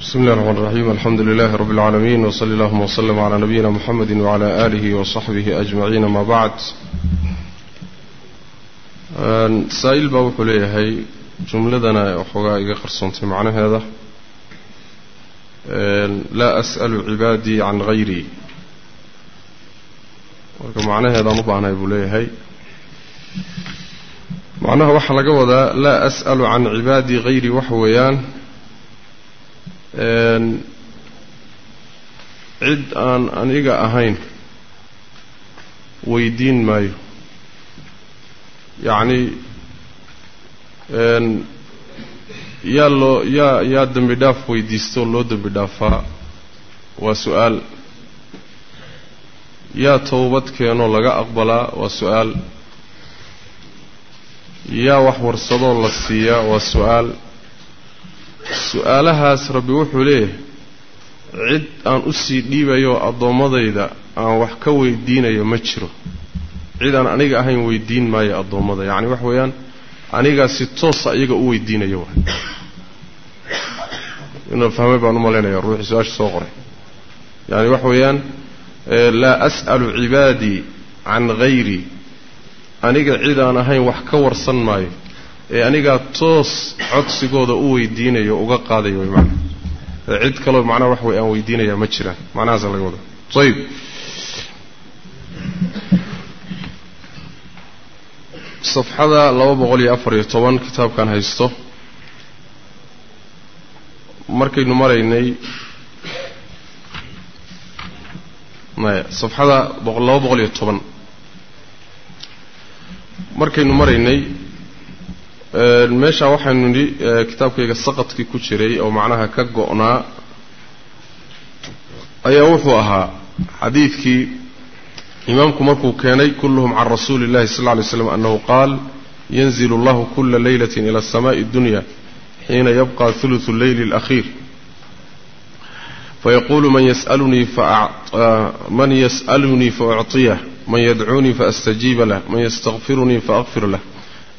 بسم الله الرحمن الرحيم الحمد لله رب العالمين وصلى الله وسلم على نبينا محمد وعلى آله وصحبه أجمعين ما بعد سائل بوح ليهي جملتنا وحقائق قرصنت معنى هذا لا أسأل عبادي عن غيري ومعنى هذا مبعنا يقول ليهي معناها وحلقة وذا لا أسأل عن عبادي غيري وحويان cid aan aniga ahayn weydiin maayo yacni yaa loo yaa yaa dembi dhaaf weydiista oo loo dembi dhaafaa? Waa su'aal. Yaa towbad keenoo laga aqbalaa? Waa su'aal. Yaa wax warsadoo la siiyaa? Waa su'aal su'aalahaas rabbi wuxuu leeyahay cid aan u sii dhiibayo addoommadayda aan wax ka weydiinayo ma jiro. Cid aan aniga ahayn weydiin maayo addoommada. Yacni waxa weeyaan anigaa si toosa iyaga u weydiinayo wa inuu fahmay baan u malaynaya ruuxii su'aasha soo qoray. Yacni waxa weeyaan laa as'alu cibaadii can hayrii aniga cid aan ahayn wax ka warsan maayo ee anigaa toos codsigooda u weydiinayo uga qaadayo way macana cid kaloo macnaha wax wey aan weydiinayaa ma jiraan macnahaasa laga wada ayib safxada laba boqol iyo afar iyo toban kitaabkan haysto. Markaynu maraynay maya safxada laba boqol iyo toban. Markaynu maraynay meeshaa waxaynu nidhi kitaabkayga saqadkii ku jiray oo macnaha ka go'naa ayaa wuxuu ahaa xadiidkii imaamku markuu keenay kulluhum can rasuuli illahi sal lla lay slam annahu qaal yanzil allahu kula leylatin ila asamaai addunya xiina yabqa huluthu leyli alakhiir fayaquulu man yas'alunii faacطiyah man yadcuunii faastajiiba lah man yastakfirunii faakfir lah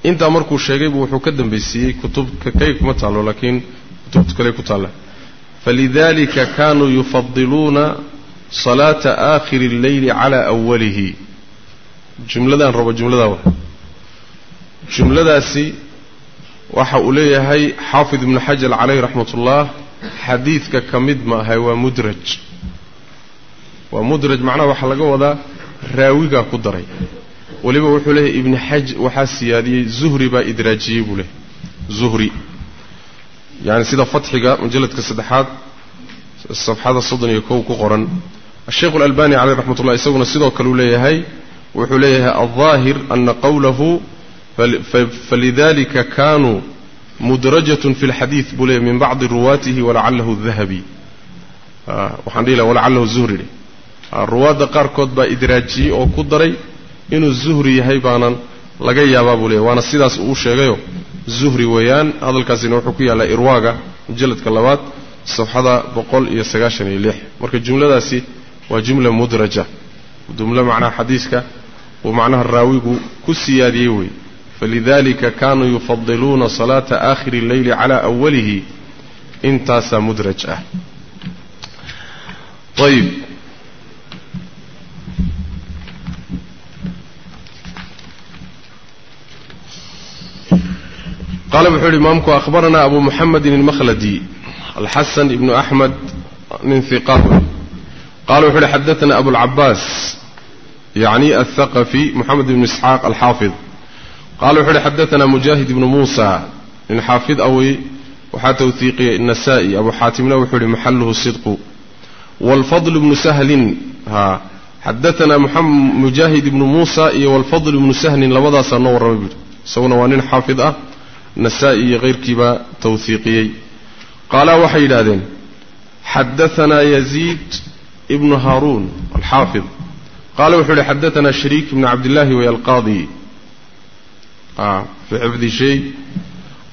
intaa markuu sheegay buu wuxuu ka dambaysiiyey kutubka kay kuma taallo laakiin kutubta kale ku taalla. Falidalika kanuu yufadiluuna salaata aakhiri اlleyli calaa awalihi jumladaan rabo jumladaa wa jumladaasi waxa uu leeyahay xaafid ibnu xajar calayh raxmat ullah xadiidka ka mid ma ahay waa mudraj. Waa mudraj macnaha waxaa laga wadaa raawigaa ku daray weliba wuxuu leeyahay ibni xaj waxaa siyaadiyey zuhri baa idraajiyey buu leehay zuhri. Yani sida fatxiga mujalladka saddexaad safxada soddon iyo kow ku qoran. Asheikhu alalbani caleyh raxmat ullah isaguna sidoo kale uu leeyahay wuxuu leeyahay aldaahir ana qowlahu falidalika kanuu mudrajatun fi lxadiid buu leeyahy min bacdi ruwaatihi walacalahu dahabi waxaan dhihi laha walacalahu zuhri. Dheh ruwaadda qaarkood baa idraajiyey oo ku daray inuu zuhri yahay baanan laga yaabaa buu leeyahy waana sidaas uu sheegayo. Zuhri weeyaan hadalkaasina wuxuu ku yaallaa irwaaga mujalladka labaad safxada boqol iyo sagaashan iyo lix. Marka jumladaasi waa jumla mudraja. Jumlo macnaha xadiiska uu macnaha raawigu ku siyaadiyey wey falidalika kanuu yufadiluuna salaata aakhiri اlleyli calaa awalihi intaasaa mudraj ah. Ayib qaala wuxuu yidhi imaamku akhbaranaa abu muxamedin almakhladi alxasan ibnu axmed nin hiqaat qala wuxuu yihi xadaana abulcabaas yacni althaqafi moxamed ibnu isxaaq alxaafid qala wuxuu yihi xadaana mujaahid ibnu muusa nin xaafid awey waxaa tawhiiqiyey nasaa-i xaatimna wuxuu yihi maxaluhu sidqu waalfadl ibnu sahlin ha xadaana mujaahid ibnu muusa iyo walfadl ibnu sahlin labadaasaa noo warramay buuhi isaguna waa nin xaafid ah nasaa-i iyo keyrkiibaa tawhiiqiyey qaalaa waxay yidhaahdeen xadaanaa yaziid ibnu haaruun alxaafid. Qaala wuxuu yihi xadaanaa shariik ibnu cabdillaahi way alqaadi. Fii xifdi shay.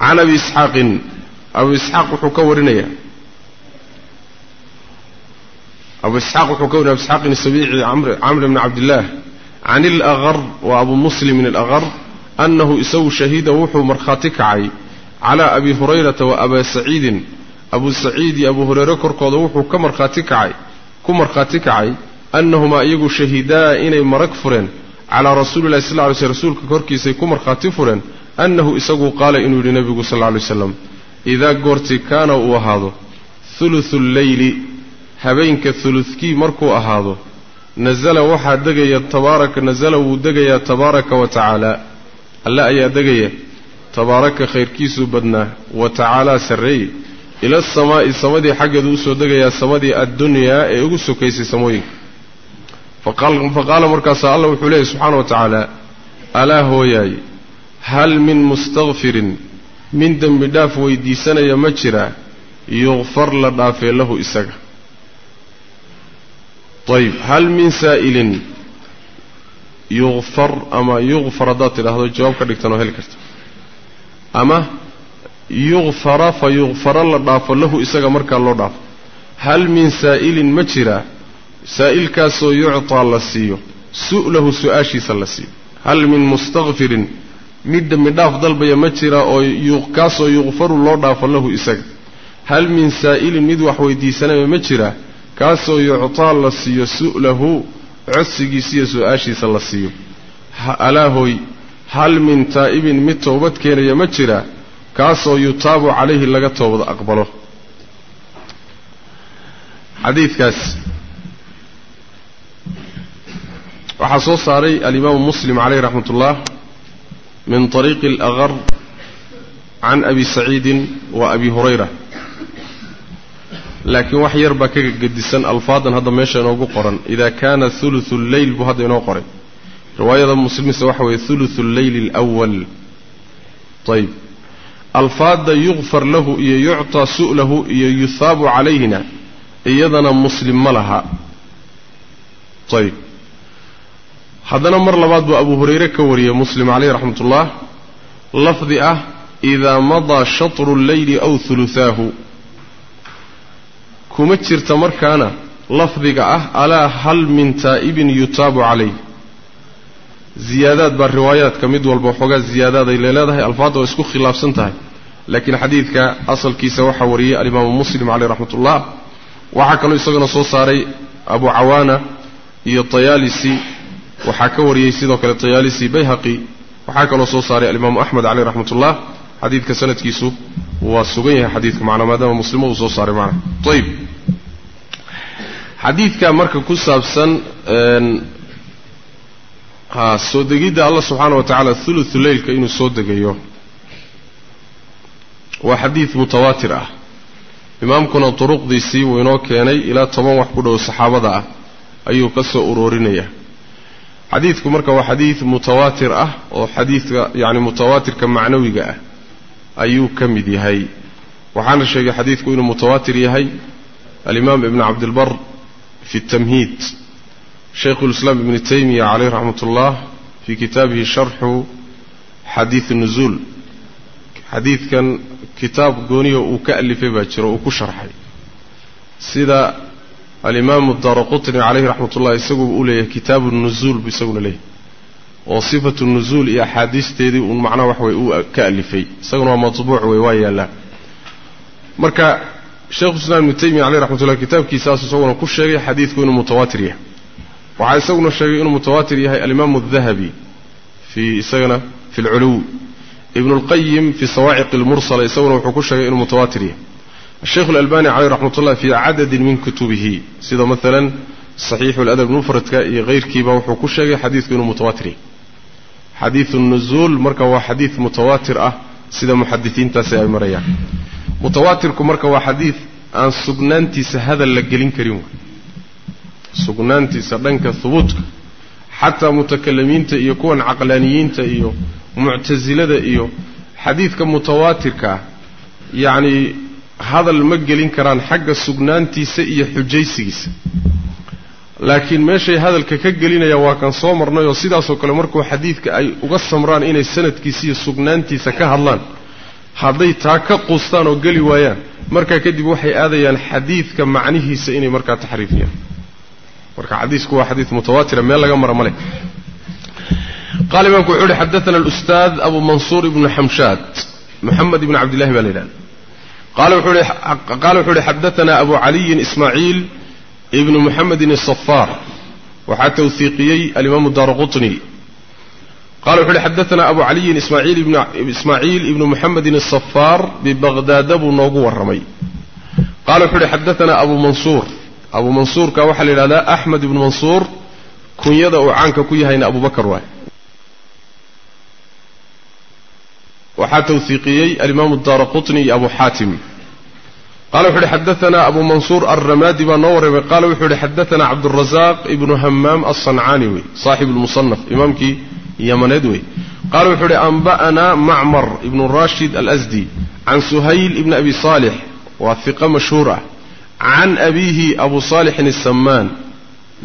Can abi isxaaqin abu isxaaq wuxuu ka warinayaa. Abu isxaaq wuxuu ka warinaya abu isxaaqin sabiici camr bni cabdillaah can ilaqar waa abu muslimin alaqar annahu isagu shahida wuxuu markhaati kacay calaa abi hurayrata wa abaa saciidin abu saciid iyo abu hureyre korkooda wuxuu ka markhaati kacay ku markhaati kacay annahumaa iyagu shahidaa inay marag fureen calaa rasuulillahi sal lla ly sl rasuulka korkiisay ku markhaati fureen annahu isagu qaala inuu yidhi nebigu sal lla alay waslam idaa goortii kaana uu ahaado huluthu lleyli habeenka huludkii markuu ahaado nasala waxaa degaya tabaaraka nasala wuu degayaa tabaaraka wa tacaala alle ayaa degaya tabaaraka khayrkiisuu badnaa wa tacaalaa sarreeye ila asamaa'i samadii xaggeedu u soo degayaa samadii addunyaa ee ugu sokaysay samooyinka. Fa qaala markaasaa allah wuxuu leeyahy subxaana wa tacaala alaa hooyaay hal min mustakfirin min dembi dhaaf weydiisanaya ma jiraa yukfar la dhaafee lahu isaga. Ayb hal min saa'ilin yukfar ama yukfar haddaad tidhaahdo jawaab ka dhigtan oo heli karta. Ama yukfara fa yukfara la dhaafo lahu isaga markaa loo dhaafo. Hal min saa'ilin ma jiraa saa'ilkaasoo yuctaa la siiyo su'lahu su'aashiisa la siiyo. Hal min mustakfirin mid dembi dhaaf dalbaya ma jiraa oo kaasoo yukfaru loo dhaafo lahu isaga. Hal min saa'ilin mid wax weydiisanaya ma jiraa kaasoo yuctaa la siiyo su'lahu codsigiisiiyo su'aashiisa la siiyo. Alaahoy hal min taa'ibin mid toobad keenaya ma jiraa kaasoo yutaabu calayhi laga toobad aqbalo. Xadiidkaas. Waxaa soo saaray alimaamu muslim caleyh raxmat ullah min طariiqi alaqar can abi saciidin wa abi hurayra laakiin wax yar baa ka gedisan alfaadan hadda meesha inoogu qoran. Ida kaana huluthu lleyl buu hadda inoo qoray. Riwaayada muslimse waxa weeye huluthu lleyli alwal ayb alfaadda yukfar lahu iyo yuctaa su'lahu iyo yuhaabu calayhina iyadana muslim ma laha. Ayb haddana mar labaad buu abu hurayre ka wariyey muslim caleyh raxmat ullah lafdi ah idaa madaa shatru lleyli aw hulutaahu kuma jirta markaana lafdiga ah alaa hal min taa'ibin yutaabu calayh ziyaadaad baa riwaayaadka mid walba waxoogaa ziyaadaaday leeleedahay alfaadda waa isku khilaafsan tahay. Laakiin xadiidka asalkiisa waxaa wariyey alimaamu muslim caleyh raxmat ullah waxaa kaloo isaguna soo saaray abu cawaana iyo tayaalisi. Waxaa ka wariyey sidoo kale tayaalisi bayhaqi. Waxaa kaloo soo saaray alimaamu axmed caleyh raxmat ullah xadiidka sanadkiisu waa sugan yahay xadiidka macnaa maadaama muslimo uu soo saaray macna ayib xadiidka marka ku saabsan ha soo degidda allah subxaana wa tacaala thuluthu leylka inuu soo degayo. Waa xadiid mutawaatir ah. Imaamkuna duruqdiisii wuu inoo keenay ilaa toban wax ku dhow saxaabada ah ayuu ka soo uroorinaya xadiidku marka waa xadiid mutawaatir ah oo xadiidka yacni mutawaatirka macnawiga ah ayuu ka mid yahay. Waxaana sheegay xadiidku inuu mutawaatir yahay. Alimaam ibn cabdilbar fi اtamhiid shaykhu اlislaam ibni taymiya caleyh raxmat ullah fii kitaabihi sharxu xadiid nuzuul. Xadiidkan kitaab gooniya uu ka alifay baa jiro uu ku sharxay. Sida alimaamu daara qutni caleyhi raxmat ullah isaguba u leeyahay kitaabu nuzuul buu isaguna leeyahay oo sifatu nuzuul iyo axaadiisteedii uun macnaha wax way uu ka alifay. Isaguna waa matbuuc wey waa yaallaa marka sheekhu islam ibnu taymiya caleyh raxmatullah kitaabkiisaas isaguna ku sheegay xadiidku inuu mutawaatir yahay. Waxaa isaguna sheegay inuu mutawaatir yahay alimaamu adahabi fii isagana fi lculuw ibnu lqayim fi sawaaciq almursala isaguna wuxuu ku sheegay inuu mutawaatir yahay. Asheikhu alalbani caleyh raxmat ullah fii cadadin min kutubihi sida maalan saxiixu ladab mufradka iyo keyrkiiba wuxuu ku sheegay xadiidku inuu mutawaatir yahay xadiidu nuzuul marka waa xadiid mutawaatir ah sida muxadisiintaasi ay marayaan. Mutawaatirku marka waa xadiid aan sugnaantiisa hadal la gelin karin waay sugnaantiisa dhanka hubuudka xataa mutakalimiinta iyo kuwan caqlaaniyiinta iyo muctasilada iyo xadiidka mutawaatirka ah yacnii hadal ma gelin karaan xagga sugnaantiisa iyo xujaysigiisa laakiin meeshay hadalka ka gelinayaan waa kan soo marnay oo sidaasoo kale markuu xadiidka ay uga samraan inay sanadkiisa iyo sugnaantiisa ka hadlaan hadday taa ka quustaan oo geli waayaan markaa kadib waxay aadayaan xadiidka macnihiisa inay markaa taxriifiyaan. Marka xadiisku waa xadiid mutawaatira meel laga mara ma leh. Qaala imaamku wuxuu uhi xadaana alustaad abu mansuur ibnu xamshaad moxamed ibnu cabdillahi baa la yidhahda qaala wuxuu uhi xadaanaa abu caliyin ismaaciil ibnu muxamedin asafaar waxaa tawhiiqiyey alimaamu daara quطni qala wuxu uhi xadaanaa abu caliyin ismaaciil ibnu muxamedin asafaar bibaqdaada buu noogu warramay. Qala wuxuu uhi xadaanaa abu mansuur. Abu mansuurka waxaa la yidhahdaa axmed ibnu mansuur kunyada uu caanka ku yahayna abu waay. Waxaa tawhiiqiyey alimaamu daara quطni iyo abu xaatim qala wuxu uhi xadaanaa abu mansuur alramaadi baa noo warramay qala wuxuu uhi xadaanaa cabdurazaq ibnu hamaam alsancaani wey saaxib lmusanaf imaamkii yamaneed wey qala wuxuu uhi anba'anaa macmar ibnu rashid alasdi can suhayl ibni abi saalix waa hiqa mashhuur ah can abiihi abu saalixin asamaan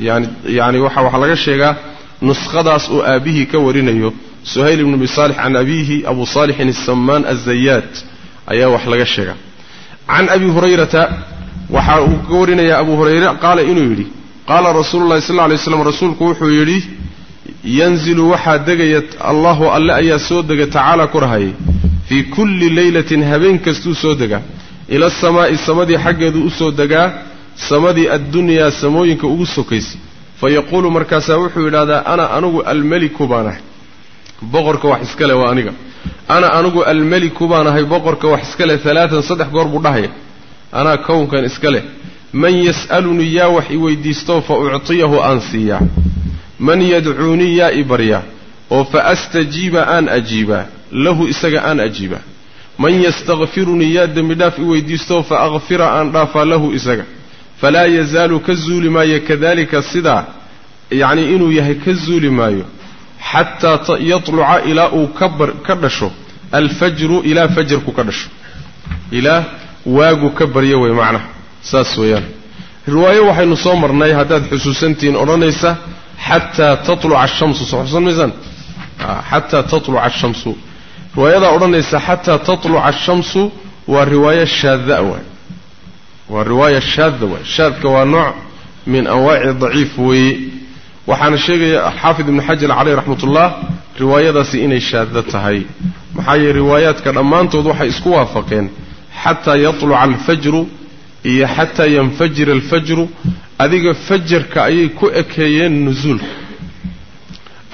yani yani waxa waxaa laga sheegaa nuskhadaas uu aabihii ka warinayo suhayl ibn abi saalix can abiihi abu saalixin asamaan azayaad ayaa wax laga sheegaa can abi hurayrata waxa uu ka warinayaa abu hurayre qaala inuu yidhi qaala rasuulu llahi sal alay slam rasuulku wuxuu yidhi yanzilu waxaa degaya allahu alle ayaa soo dega tacaala ku rahayay fii kulli leylatin habeen kastuu soo degaa ila asamaa'i samadii xaggeedu u soo degaa samadii addunyaa samooyinka ugu sokaysay fa yaquulu markaasaa wuxuu yidhahdaa ana anugu almeliku baan ahay boqorka wax iska leh waa aniga ana anugu almeliku baan ahay boqorka wax iska leh alaatan saddex goor buu dhahaya anaa kownkan iska leh. Man yas'alunii yaa wax i weydiisto fa uctiyahu aan siiyaa man yadcuunii yaa i baryaa oo fa astajiiba aan ajiibaa lahu isaga aan ajiibaa man yastakfirunii yaa dembi dhaaf i weydiisto fa akfira aan dhaafaa lahu isaga. Falaa yazaalu ka zuuli maayo kadalika sidaa. Yacnii inuu yahay ka zuuli maayo xataa yatluca ilaa uu ka dhasho alfajru ilaa fajarku ka dhasho ilaa waagu ka baryo wey macnaha saas weeyaan riwaayo waxaynu soo marnay haddaad xusuusantihiin odhanaysa xataa tatluca ashamsu soo xusuusan maysaan xataa tatluca ashamsu riwaayadaa odhanaysa xataa tatluca ashamsu waa riwaayo shaada waay waa riwaaya shaada waay shaadka waa nooc min anwaaci daciif weeye waxaana sheegaya xaafid ibnu xajar caleyh raxmat ullah riwaayadaasi inay shaado tahay. Maxaa yeele riwaayaadka dhammaantood waxay isku waafaqeen. Xataa yatluca alfajru iyo xataa yanfajira alfajru adiga fajarka ayay ku ekeeyeen nusuulka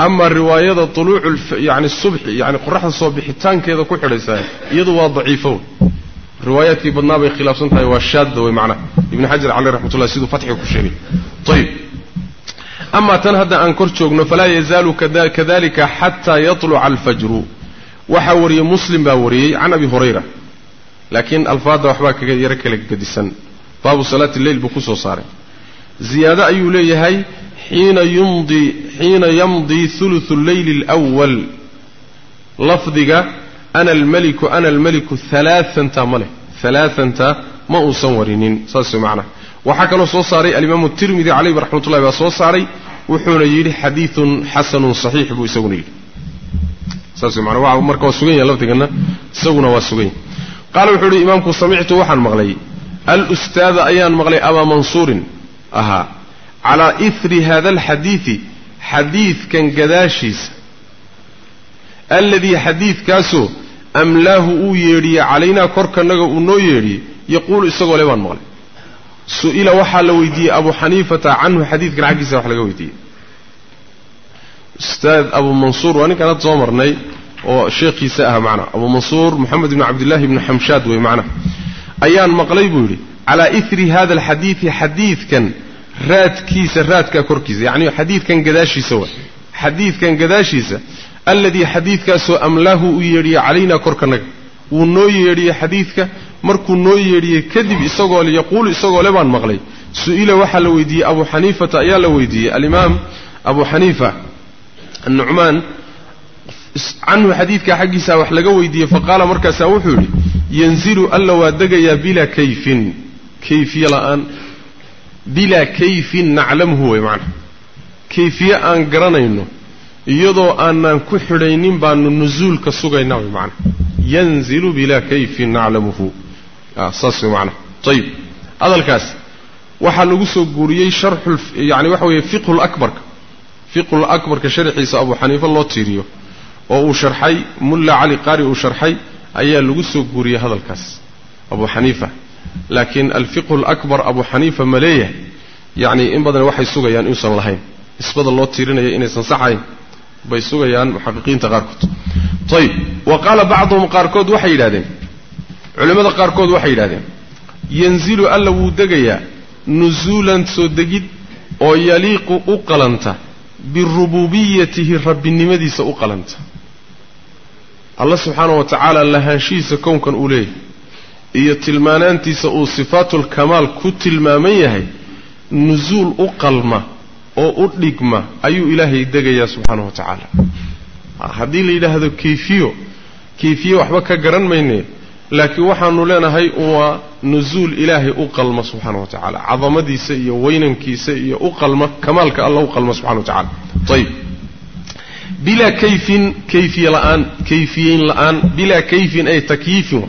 amaa riwaayada tuluucu yani subxi yani qoraxda soo bixitaankeeda ku xidhaysaa iyadu waa daciifo. Riwaayaadkii badnaa bay khilaafsan tahay waa shaadda wey macnaha ibnu xajar caleyh raxmatullah siduu fatxiga ku sheegay. Ayib amaa tan hadda aan kor joogno falaa yazaalu kadalika xataa yatluca alfajru. Waxaa wariyey muslim baa wariyey can abi hurayra. Laakiin alfaadda waxbaa kaga yaro kala gedisan. Baabu salaati lleyl buu ku soo saaray. Ziyaado ayuu leeyahay xiina yumdi xiina yamdii huluthu lleyli alwal lafdiga ana almeliku ana almeliku halaaanta ma leh. Halaaanta ma uusan warinin. Saas way macnaha waxaa kaloo soo saaray alimaamu tirmidi calayhi raxmatullahi baa soo saaray wuxuuna yidhi xadiidun xasanun saxiix buu isaguna yidhi. Saas macnaa waa marka waa sugan yahay lafdigana isaguna waa sugan yahay. Qaala wuxuu yidhi imaamku samictu waxaan maqlay. Alustaada ayaan maqlay abaa mansuurin ahaa. Calaa ihri hada alxadiidi xadiidkan gadaashiisa alladii xadiidkaasoo amlaahu uu yeedhiyey calaynaa korkanaga uu noo yeedhiyey yaquulu isagoo le baan maqlay su'ila waxaa la weydiiyey abu xaniifata canhu xadiidkan xaggiisa wax laga weydiiyey. Ustaad abu mansuur waa ninkaan hadda soo marnay oo sheekhiisa ah macnaa abu mansuur moxamed ibni cabdillahi ibni xamshaad wey macnaha ayaan maqlay buu yidhi calaa ihri hada alxadiidi xadiidkan raadkiisa raadkaa korkiisa yacni xadiidkan gadaashiisa wa xadiidkan gadaashiisa alladii xadiidkaasoo amlaahu uu yeedhiyey calaynaa korkanaga wuu noo yeedhiyey xadiidka markuu noo yeedhiyey kadib isagoo le yaquulu isagoo le baan maqlay. Su'ila waxaa la weydiiyey abu xaniifata ayaa la weydiiyey. Alimaam abu xaniifa annucmaan canhu xadiidkaa xaggiisa wax laga weydiiyey faqaala markaasaa wuxuu yidhi yanzilu alla waa degayaa bilaa kayfin. Kayfiye la'aan bilaa kayfin naclamhu wey macnaha. Kayfiye aan garanayno iyadoo aanaan ku xidhaynin baanu nusuulka sugaynaa way macnaha. Yanzilu bilaa kayfin naclamuhu saas way macnaha ayib hadalkaas waxaa lagu soo guuriyey sharxu yani waxa weeye fiqhu lakbarka fiqhu lakbarka sharxiisa abu xaniife loo tiiriyo oo uu sharxay mulla cali qaari uu sharxay ayaa lagu soo guuriyey hadalkaas. Abu xaniifa laakiin alfiqhu alakbar abu xaniifa ma leeyahay. Yacni in badan waxay sugayaan inuusan lahayn. Nisbada loo tiirinaya inaysan saxayn bay sugayaan muxaqiqiinta qaarkood. Ayib wa qaala bacduhum qaarkood waxay yidhahdeen culimmada qaarkood waxay yidhahdeen yanzilu alla wuu degayaa nusuulan soo degid oo yaliiqu u qalanta birububiyatihi rabbinimadiisa u qalanta. Alla subxaana wa tacaala lahaanshihiisa kownkan uu leeyahay iyo tilmaanaantiisa uu sifaatulkamaal ku tilmaaman yahay nusuul u qalma oo u dhigma ayuu ilaahay degayaa subxaana wa tacaala. Haddii la yidhaahdo kayfiyo kayfiye waxba ka garan mayne laakiin waxaanu leenahay waa nusuul ilaahay u qalma subxaana wa tacaala. Cadamadiisa iyo weynankiisa iyo u qalma kamaalka alla u qalma subxana wa tacala ayib bilaa kayfin kayfiye la'aan kayfiyeyn la'aan. Bilaa kayfin ay takyiifin.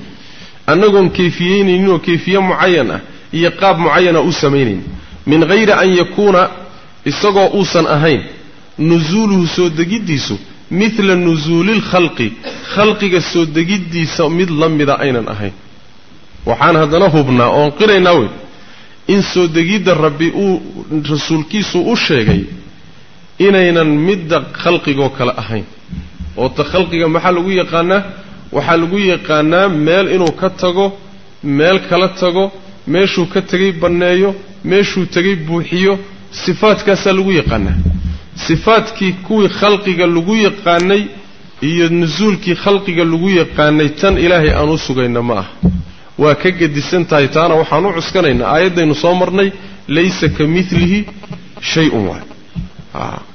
Annagoon kayfiyeynayninoo kayfiye mucayan ah iyo qaab mucayana u samaynayn. Min hayri an yakuuna isagoo uusan ahayn nusuuluhu soo degiddiisu midla nusuulilkhalqi khalqiga soo degiddiisa mid la mida aynan ahayn. Waxaan haddana hubnaa oon qiraynaa wey in soo degidda rabbi uu rasuulkiisu u sheegay inaynan midda khalqigoo kale ahayn. Oo ta khalqiga maxaa lagu yaqaanaa? Waxaa lagu yaqaanaa meel inuu ka tago meel kala tago meeshuu ka tegay banneeyo meeshuu tegay buuxiyo sifaadkaasaa lagu yaqaanaa sifaadkii kuwii khalqiga lagu yaqaanay iyo nusuulkii khalqiga lagu yaqaanay tan ilaahay aan u sugayna ma ah waa ka gedisan tahay taana waxaan u cuskanaynaa aayaddaynu soo marnay laysa ka milihi shay-un waay.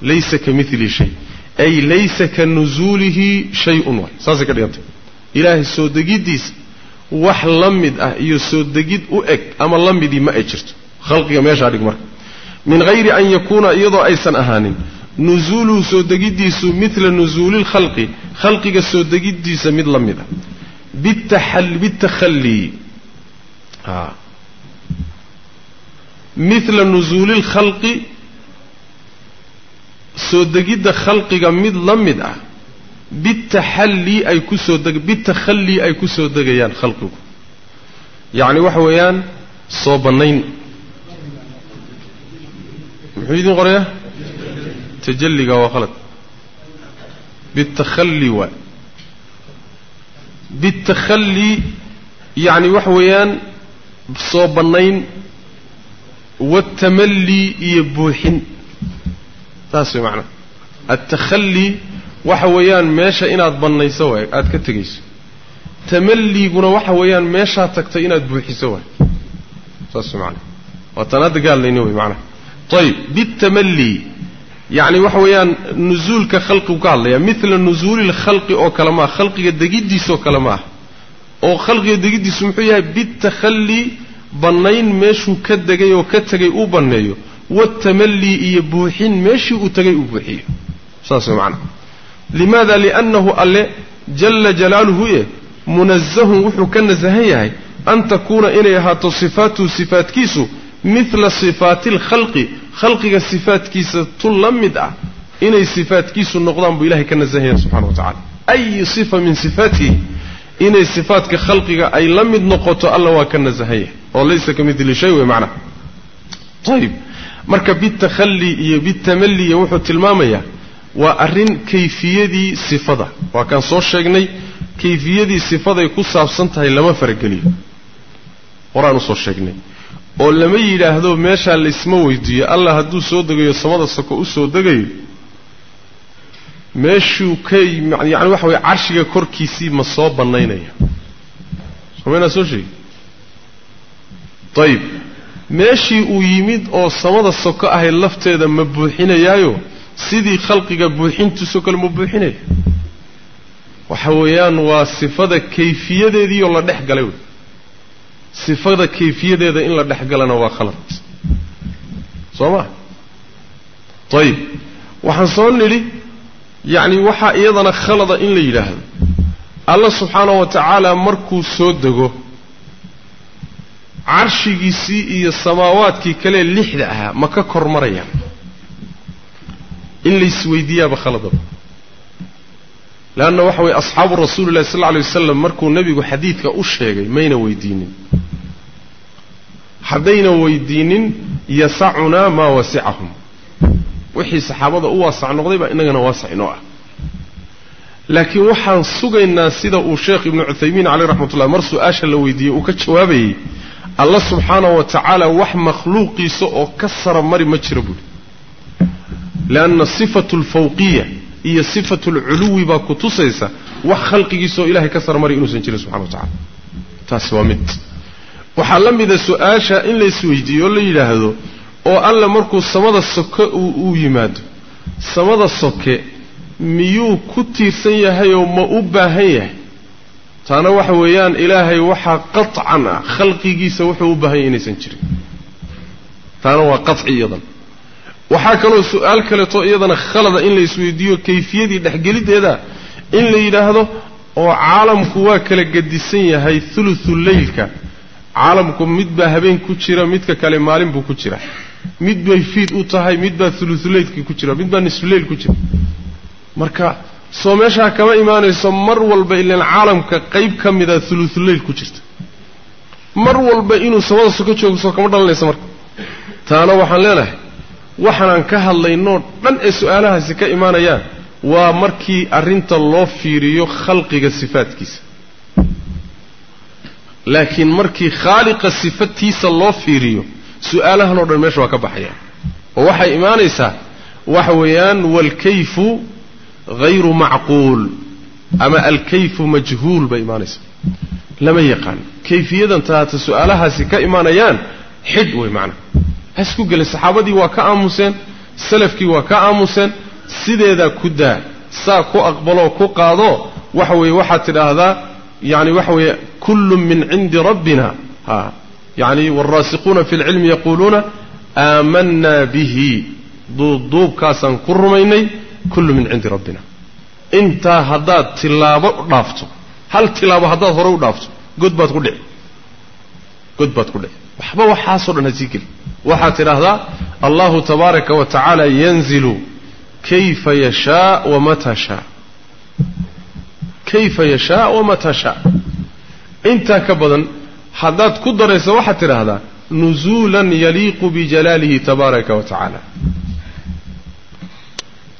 Laysa ka milihi shay. Ay laysa ka nusuulihi shay-un waay. Saasay ka dhigantay. Ilaahay soo degiddiisa wax la mid ah iyo soo degid u eg ama la midii ma ay jirto. Khalqiga meeshaa dhig marka. Min hayri an yakuuna iyadoo aysan ahaanin nusuuluhu soo degiddiisu midla nusuulilkhalqi khalqiga soo degiddiisa mid la mid a bitakhallii midla nusuulilkhalqi soo degidda khalqiga mid la mid ah. Bitaxallii ay ku soo deg bitakhallii ay ku soo degayaan khalqigu. Yacni waxa weeyaan soo bannayn. Muxuu idin qorayaa tajalliga waa khalad bitakhallii waay bitakhallii yacni waxa weeyaan soo bannayn waatamallii iyo buuxin saas way macnaa attakhallii waxa weeyaan meesha inaad bannayso waay aada ka tegayso tamalliguna waxa weeyaan meeshaad tagtay inaad buuxiso waay saas way macnaa waa tan hadda gaallayni wey macnaha ayib bitamallii yacni waxa weeyaan nusuulka khalqigu ka hadlaya. Midla nusuuli lkhalqi oo kale maaha. Khalqiga degiddiisoo kale ma ah oo khalqiga degiddiisu muxuu yahay bitakhallii bannayn meeshuu ka degay oo ka tegay uu banneeyo. Waatamallii iyo buuxin meeshii uu tegay uu buuxiyo. Saas way limaada? Liannahu alle jalla jalaaluhu e munazahun wuxuu ka nasahan yahay an takuuna inay ahaato sifaatuhu sifaatkiisu midla sifaati alkhalqi khalqiga sifaatkiisa tu la mid ah inay sifaatkiisu noqdaan buu ilahay ka nasahan yahay subxana wa tacala ayi sifa min sifaatihi? Inay sifaatka khalqiga ay la mid noqoto alla waa ka nasahan yahay oo laysa ka midli shay wey macnaha ayib marka bitakhallii iyo bitamalliya wuxuu tilmaamayaa waa arrin kayfiyadii sifada. Waa kaan soo sheegnay kayfiyadii sifaday ku saabsan tahay lama farageliyo. Horaan u soo sheegnay oo lama yidhaahdo meeshaa laysma weydiiyo allah hadduu soo degayo samada soko u soo degayo meeshuu ka yani waxa weye carshiga korkiisii ma soo bannaynaya. Somaynaa soo sheegi ayib meeshii uu yimid oo samada soko ahayd lafteeda ma buuxinayaayo sidii khalqiga buuxintiisoo kale ma buuxinaya. Waxa weeyaan waa sifada kayfiyadeediioo la dhex galay wey sifada kayfiyadeeda in la dhex galana waa khalad. Soo ma ayib waxaan soo nidhi yacni waxaa iyadana khalada in la yidhaahdo. Alla subxaanahu wa tacaala markuu soo dego carshigiisii iyo samaawaadkii kalee lixda ahaa ma ka kor marayaan. In laysweydiiyaaba khaladaba leanna waxa weye asxaabu rasuuli llahi sal lla alay wasalam markuu nebigu xadiidka u sheegay mayna weydiinin haddayna weydiinin yasacunaa maa wasicahum wixii saxaabada u waasac noqday baa innagana waasac inoo ah laakiin waxaan sugaynaa sida uu sheekh ibnu cuthaymiin caleyh raxmatullah mar su'aasha la weydiiyey uu ka jawaabayey alla subxaanahu wa tacaala wax makhluuqiisa oo ka sara mari ma jiro buuri lianna sifatu alfawqiya iyo sifatu alculuwi baa ku tusaysa wax khalqigiisaoo ilahay ka sara mari inuusan jirin subxana wa tacala taasi waa mid. Waxaa la mida su'aasha in la isweydiiyo oo la yidhaahdo oo alla markuu samada soke uu yimaado samada soke miyuu ku tiirsan yahay oo ma u baahan yahay? Taana waxa weeyaan ilaahay waxaa qaطcan ah khalqigiisa wuxuu u baahan yahay inaysan jirin. Taana waa qaci iyadan waxaa kaloo su'aal kaleeto iyadana khalada in la isweydiiyo kayfiyadii dhexgeliddeeda in la yidhaahdo oo caalamku waa kala gedisan yahay thuluthu leylka caalamku mid baa habeen ku jira midka kale maalin buu ku jira. Mid bay fiid u tahay mid baa thuluthuleylkii ku jira mid baa nisfuleyl ku jira. Marka soo meeshaa kama imaanayso mar walba ilan caalamka qayb ka mida thuluthuleyl ku jirta. Mar walba inuu samada soka joogo soo kama dhalanaysa marka. Taana waxaan leenahay waxaanaan ka hadlaynoo dhan ee su'aalahaasi ka imaanayaan waa markii arrinta loo fiiriyo khalqiga sifaadkiisa. Laakiin markii khaaliqa sifatiisa loo fiiriyo su'aalahan o dhan meesha waa ka baxayaan oo waxay imaanaysaa waxa weeyaan waalkayfu hayru macquul ama alkayfu majhuul bay imaanaysaa. Lama yaqaan. Kayfiyadan taata su'aalahaasi ka imaanayaan xidh wey macnaha ha isku gelin saxaabadii waa ka aamuseen salafkii waa ka aamuseen sideedaa ku daa saa ku aqbaloo ku qaado waxa weeye waxaad tidhaahdaa yani waxa weeye kullu min cindi rabbina. Ha yani waalraasiquuna fi lcilmi yaquuluuna aamanaa bihi. Duubduubkaasaan ku rumaynay kullu min cindi rabbina. Intaa haddaad tilaabo dhaafto hal tilaabo haddaad hore u dhaafto god baad ku dhici. God baad ku dhici waxba waxaasoo dhan ha sii geli waxaad tidhaahdaa allahu tabaaraka wa tacaala yanzilu kayfa yashaa wamataa shaa. Kayfa yashaa wamataa shaa. Intaa ka badan haddaad ku darayso waxaad tidhaahdaa nuzuulan yaliiqu bijalaalihi tabaaraka wa tacaala.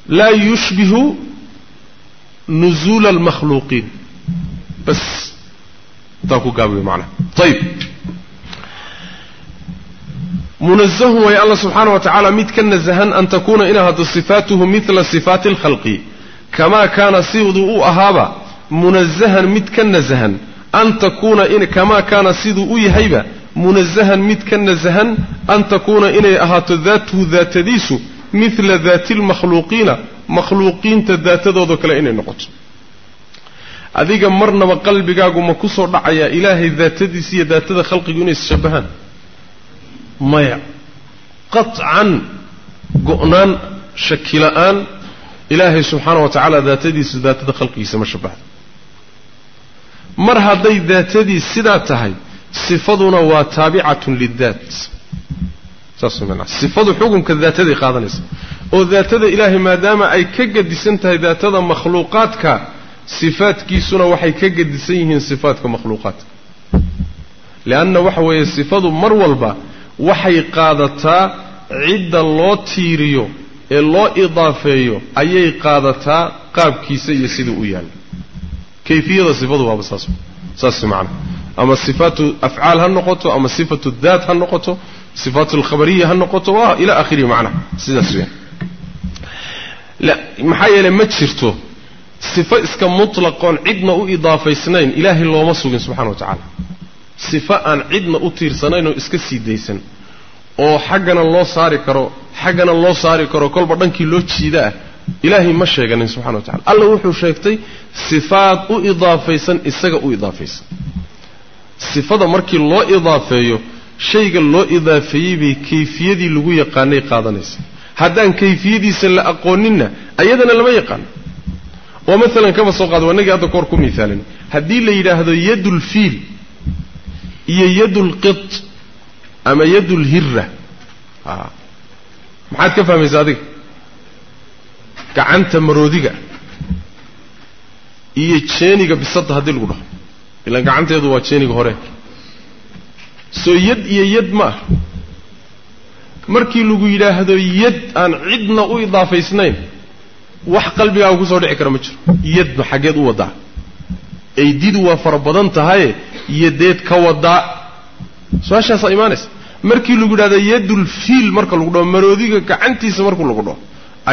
Laa yushbihu nuzuula almakhluuqiin. Bas intaa ku gaabiyo macnaha ayib munazahun way alla subxaana wa tacaala mid ka nasahan an takuuna in ahaato sifaatuhu midla sifaati alkhalqi kamaa kaana siduu u ahaaba munazahan mid ka nasahan an takuuna kamaa kaana siduu u yahayba munazahan mid ka nasahan an takuuna inay ahaato daatuhu daatadiisu midla daati lmakhluuqiina makhluuqiinta daatadoodo kale inay noqoto. Adiga marnaba qalbigaagu ma ku soo dhacayaa ilaahay daatadiisa iyo daatada khalqigu inay isshabbahaan maya. Qaطcan go'naan shakila-aan ilaahay subxaana wa tacaala daatadiisu daatada khalqigiisa ma shabbahda mar hadday daatadii sidaa tahay sifaduna waa taabicatun lidaat saas manaa sifadu xukunka daataday qaadanaysa. Oo daatada ilaahay maadaama ay ka gedisan tahay daatada makhluuqaadka sifaadkiisuna waxay ka gedisan yihiin sifaadka makhluuqaadka. Leanna waxa weeye sifadu mar walba waxay qaadataa cidda loo tiiriyo ee loo idaafeeyo ayay qaadataa qaabkiisa iyo siduu u yaalla kayfiyada sifadu waaba saas saas macana ama sifaatu afcaal ha noqoto ama sifatu daat ha noqoto sifaatu alkhabariya ha noqoto waa ila akhirihi macnaha sidaas weyan maxaa yeelay ma jirto sifo iska mutlaqoon cidna u idaafaysnayn ilaahay looma sugin subxana wa tacaala sifo aan cidna u tiirsanayn oo iska sii daysan oo xaggana loo saari karo xaggana loo saari karo kolba dhankii loo jiida ah ilaahay ma sheeganin subxana wa tacala alla wuxuu sheegtay sifaad u idaafaysan isaga u idaafaysan. Sifada markii loo idaafeeyo shayga loo idaafeeyey bay kayfiyadii lagu yaqaanay qaadanaysa. Haddaan kayfiyadiisa la aqooninna ayadana lama yaqaano oo maalan kaba soo qaado wanagii hadda kahor ku miaalin haddii la yidhaahdo yadulfiil iyo yadulqit ama yadulhira maxaad ka fahmaysaa adiga? Gacanta maroodiga iyo jeeniga bisadda haddii lagu dhaho. Ilaan gacanteedu waa jeeniga hore. Soo yad iyo yad ma ah. Markii lagu yidhaahdo yad aan cidna u idaafaysnayn wax qalbigaaga ku soo dhici kara ma jiro. Yadma xaggeed u waddaa aydidu waa fara badan tahaye yadeed ka wadaa su'aashaasaa imaanaysa. Markii lagu yidhahdo yadul fiil marka lagu dhaho maroodiga gacantiisa markuu lagu dhaho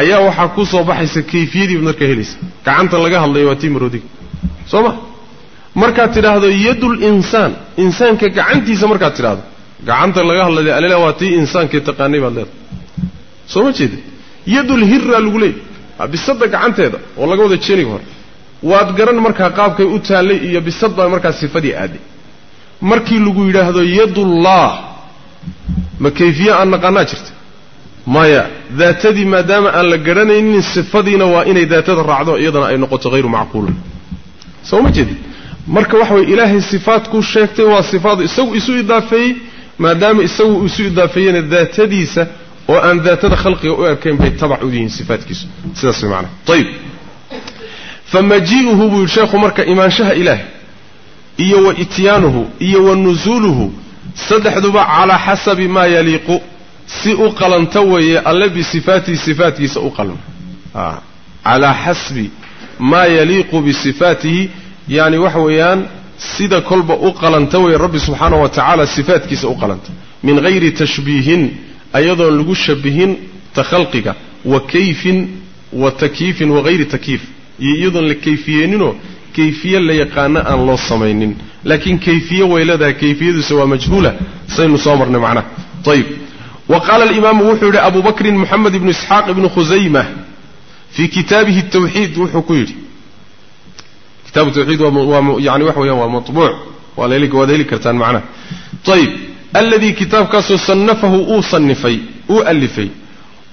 ayaa waxaa ku soo baxaysa kayfiyadiiba markaa helaysa. Gacanta laga hadlayo waa tii maroodiga. Soo ma? Markaad tidhaahdo yadul insaan insaanka gacantiisa markaad tidhaahdo gacanta laga hadlaya alila waa tii insaankii taqaanay baad leedahay soo ma jeedid yadul hirraa lagu leeyay bisadda gacanteeda oo laga wada jeeniga hore waad garan markaa qaabkay u taallay iyo bisad baa markaa sifadii aaday markii lagu yidhaahdo yadullah ma kayfiye aan naqaanaa jirta? Maya daatadii maadaama aan la garanaynin sifadiina waa inay daatada raacdo iyadana ay noqoto hayru macquula soo ma jeedid marka waxa weye ilaahay sifaadkuu sheegtay waa sifaad isagu isu idaafeeyey maadaama isagu isu idaafeeyena daatadiisa oo aan daatada khalqiga u ekayn bay tabac u yihiin sifaadkiisu. Sidaas way macanaha ayib famajii'uhu buu yidhi sheekhu marka imaanshaha ilaahay iyo wa ityaanuhu iyo wa nusuuluhu saddexduba calaa xasabi maa yaliiqu si u qalanta weeye alle bisifaatihi sifaatkiisa u qalma calaa xasbi maa yaliiqu bisifaatihi yani waxa weeyaan sida kolba u qalanta weeye rabbi subxaana wa tacaala sifaatkiisa u qalanta min hayri tashbiihin ayadoon lagu shabihin ta khalqiga wa kayfin wa takyiifin wahayri takyiif iyo iyadoon la kayfiyeeninoo kayfiye la yaqaano aan loo samaynin. Laakiin kayfiye way leedahay kayfiyadiisa waa majhuula saynu soo marnay macnaha. Ayib wa qaala alimaamu wuxuu yidhi abu bakrin ibnu isxaaq ibnu khusayma fii kitaabihi tawxiid wuxuu ku yidhi. Kitabu tawxiid waa yani waxa weyaan waa mabuuc waad heli kartaan macnaha. Ayib alladii kitaabkaasoo sannafahu uu sanifay uu alifay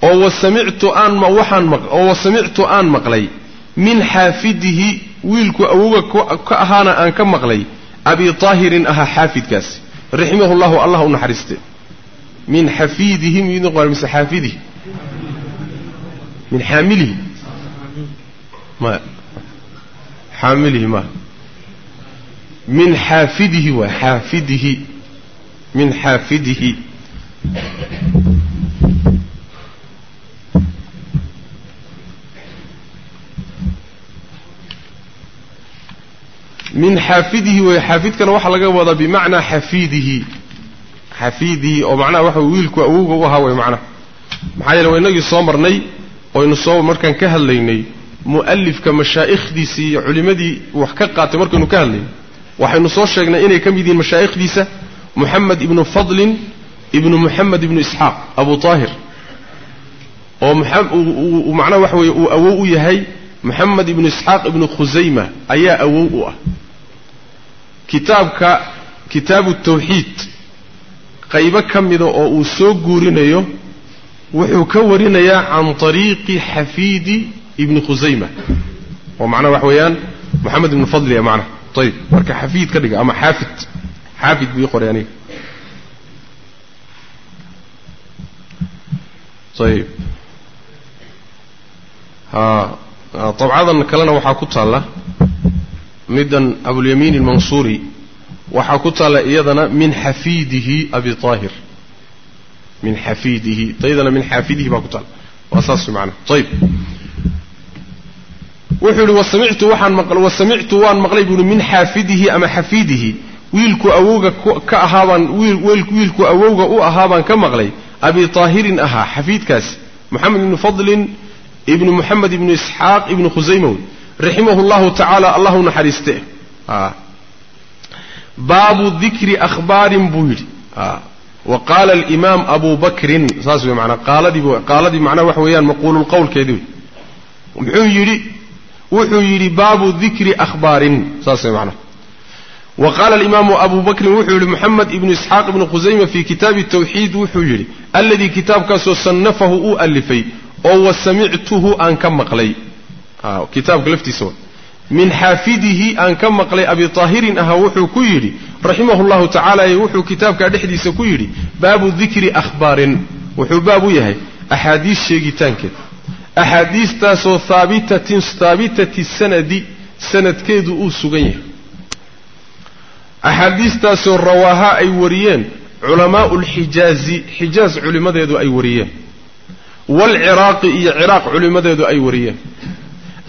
oo wasamictu aan waxaan oo wasamictu aan maqlay min xaafidihi wiilku awowga ka ahaana aan ka maqlay abi طaahirin ahaa xaafidkaasi raximahu llahu allah u naxariiste. Min xafiidihi mise xaafidihi? Min xaamilihi. Ma xaamilihi ma. Min xaafidihi waa xaafidihi. Min xaafidihi min xaafidihi wey xaafidkana waxaa laga wadaa bimacnaa xafiidihi xafiidihi oo macnaha waxa wiilku awowga u ahaa wey macnaha. Maxaa yeele waa inagii soo marnay oynu soo markaan ka hadlaynay mu'alifka mashaa'ikhdiisii iyo culimmadii wax ka qaatay markaynu ka hadlaynay waxaynu soo sheegnay inay ka mid yihiin mashaa'ikhdiisa moxamed ibnu fadlin ibnu moxamed ibnu isxaaq abu taahir. Oo macnaha waxa weeye uu awow u yahay moxamed ibnu isxaaq ibnu khusayma ayaa awow u ah kitaabka kitaabu tawxiid. Qaybo ka mida oo uu soo guurinayo wuxuu ka warinayaa can طariiqi xafiidi ibni khusayma oo macnaha waxa weeyaan moxamed ibnu fadliya macnaha ayib marka xafiid ka dhiga ama xaafid. Xaafid buu ii qoray aniga. Ayib ha dabcadan kalena waxaa ku taalla middan abulyamiin almansuuri waxaa ku taalla iyadana min xafiidihi abi طaahir min xafiidihi taydana min xaafidihi baa ku taalla waa saas maanaa ayib wuxuu yihi wasamictu waxaan maq wasamictu waan maqlay buu yihi min xaafidihi ama xafiidihi wiilku awowga ka ahaabaan wiilku awowga u ahaabaan ka maqlay abi طaahirin ahaa xafiidkaasi moxamed ibnu fadlin ibnu moxamed ibnu isxaaq ibnu khusayma raximahu llahu tacaala allah u naxariiste. Baabu dikri ahbaarin buu yidhi. Wa qaala alimaam abu bakrin saas wey manaa qaaladii qaaladii macnaha waxa weeyaan maquululqowlkeedii wey muxuu yidhi wuxuu yidhi baabu dikri ahbaarin saas wey macnaha wa qaala alimaamu abu bakrin wuxuu yidhi moxamed ibnu isxaaq ibnu khusayma fii kitaabi tawxiid wuxuu yidhi alladii kitaabkaasoo sannafahu uu alifay oo wa samictuhu kitaabka laftiisa wa min xaafidihi aan ka maqlay abi طaahirin ahaa wuxuu ku yidhi raximahu llahu tacaala wuxuu kitaabkaa dhexdiisa ku yidhi baabu dikri ahbaarin wuxuu baab u yahay axaadiis sheegitaankeed. Axaadiistaasoo haabitatin haabitati sanadi sanadkeedu uu sugan yahay. Axaadiistaasoo rawaaha ay wariyeen culamaau lxijaazi xijaaz culimmadeedu ay wariyeen. Waalciraaqi iyo ciraaq culimmadeedu ay wariyeen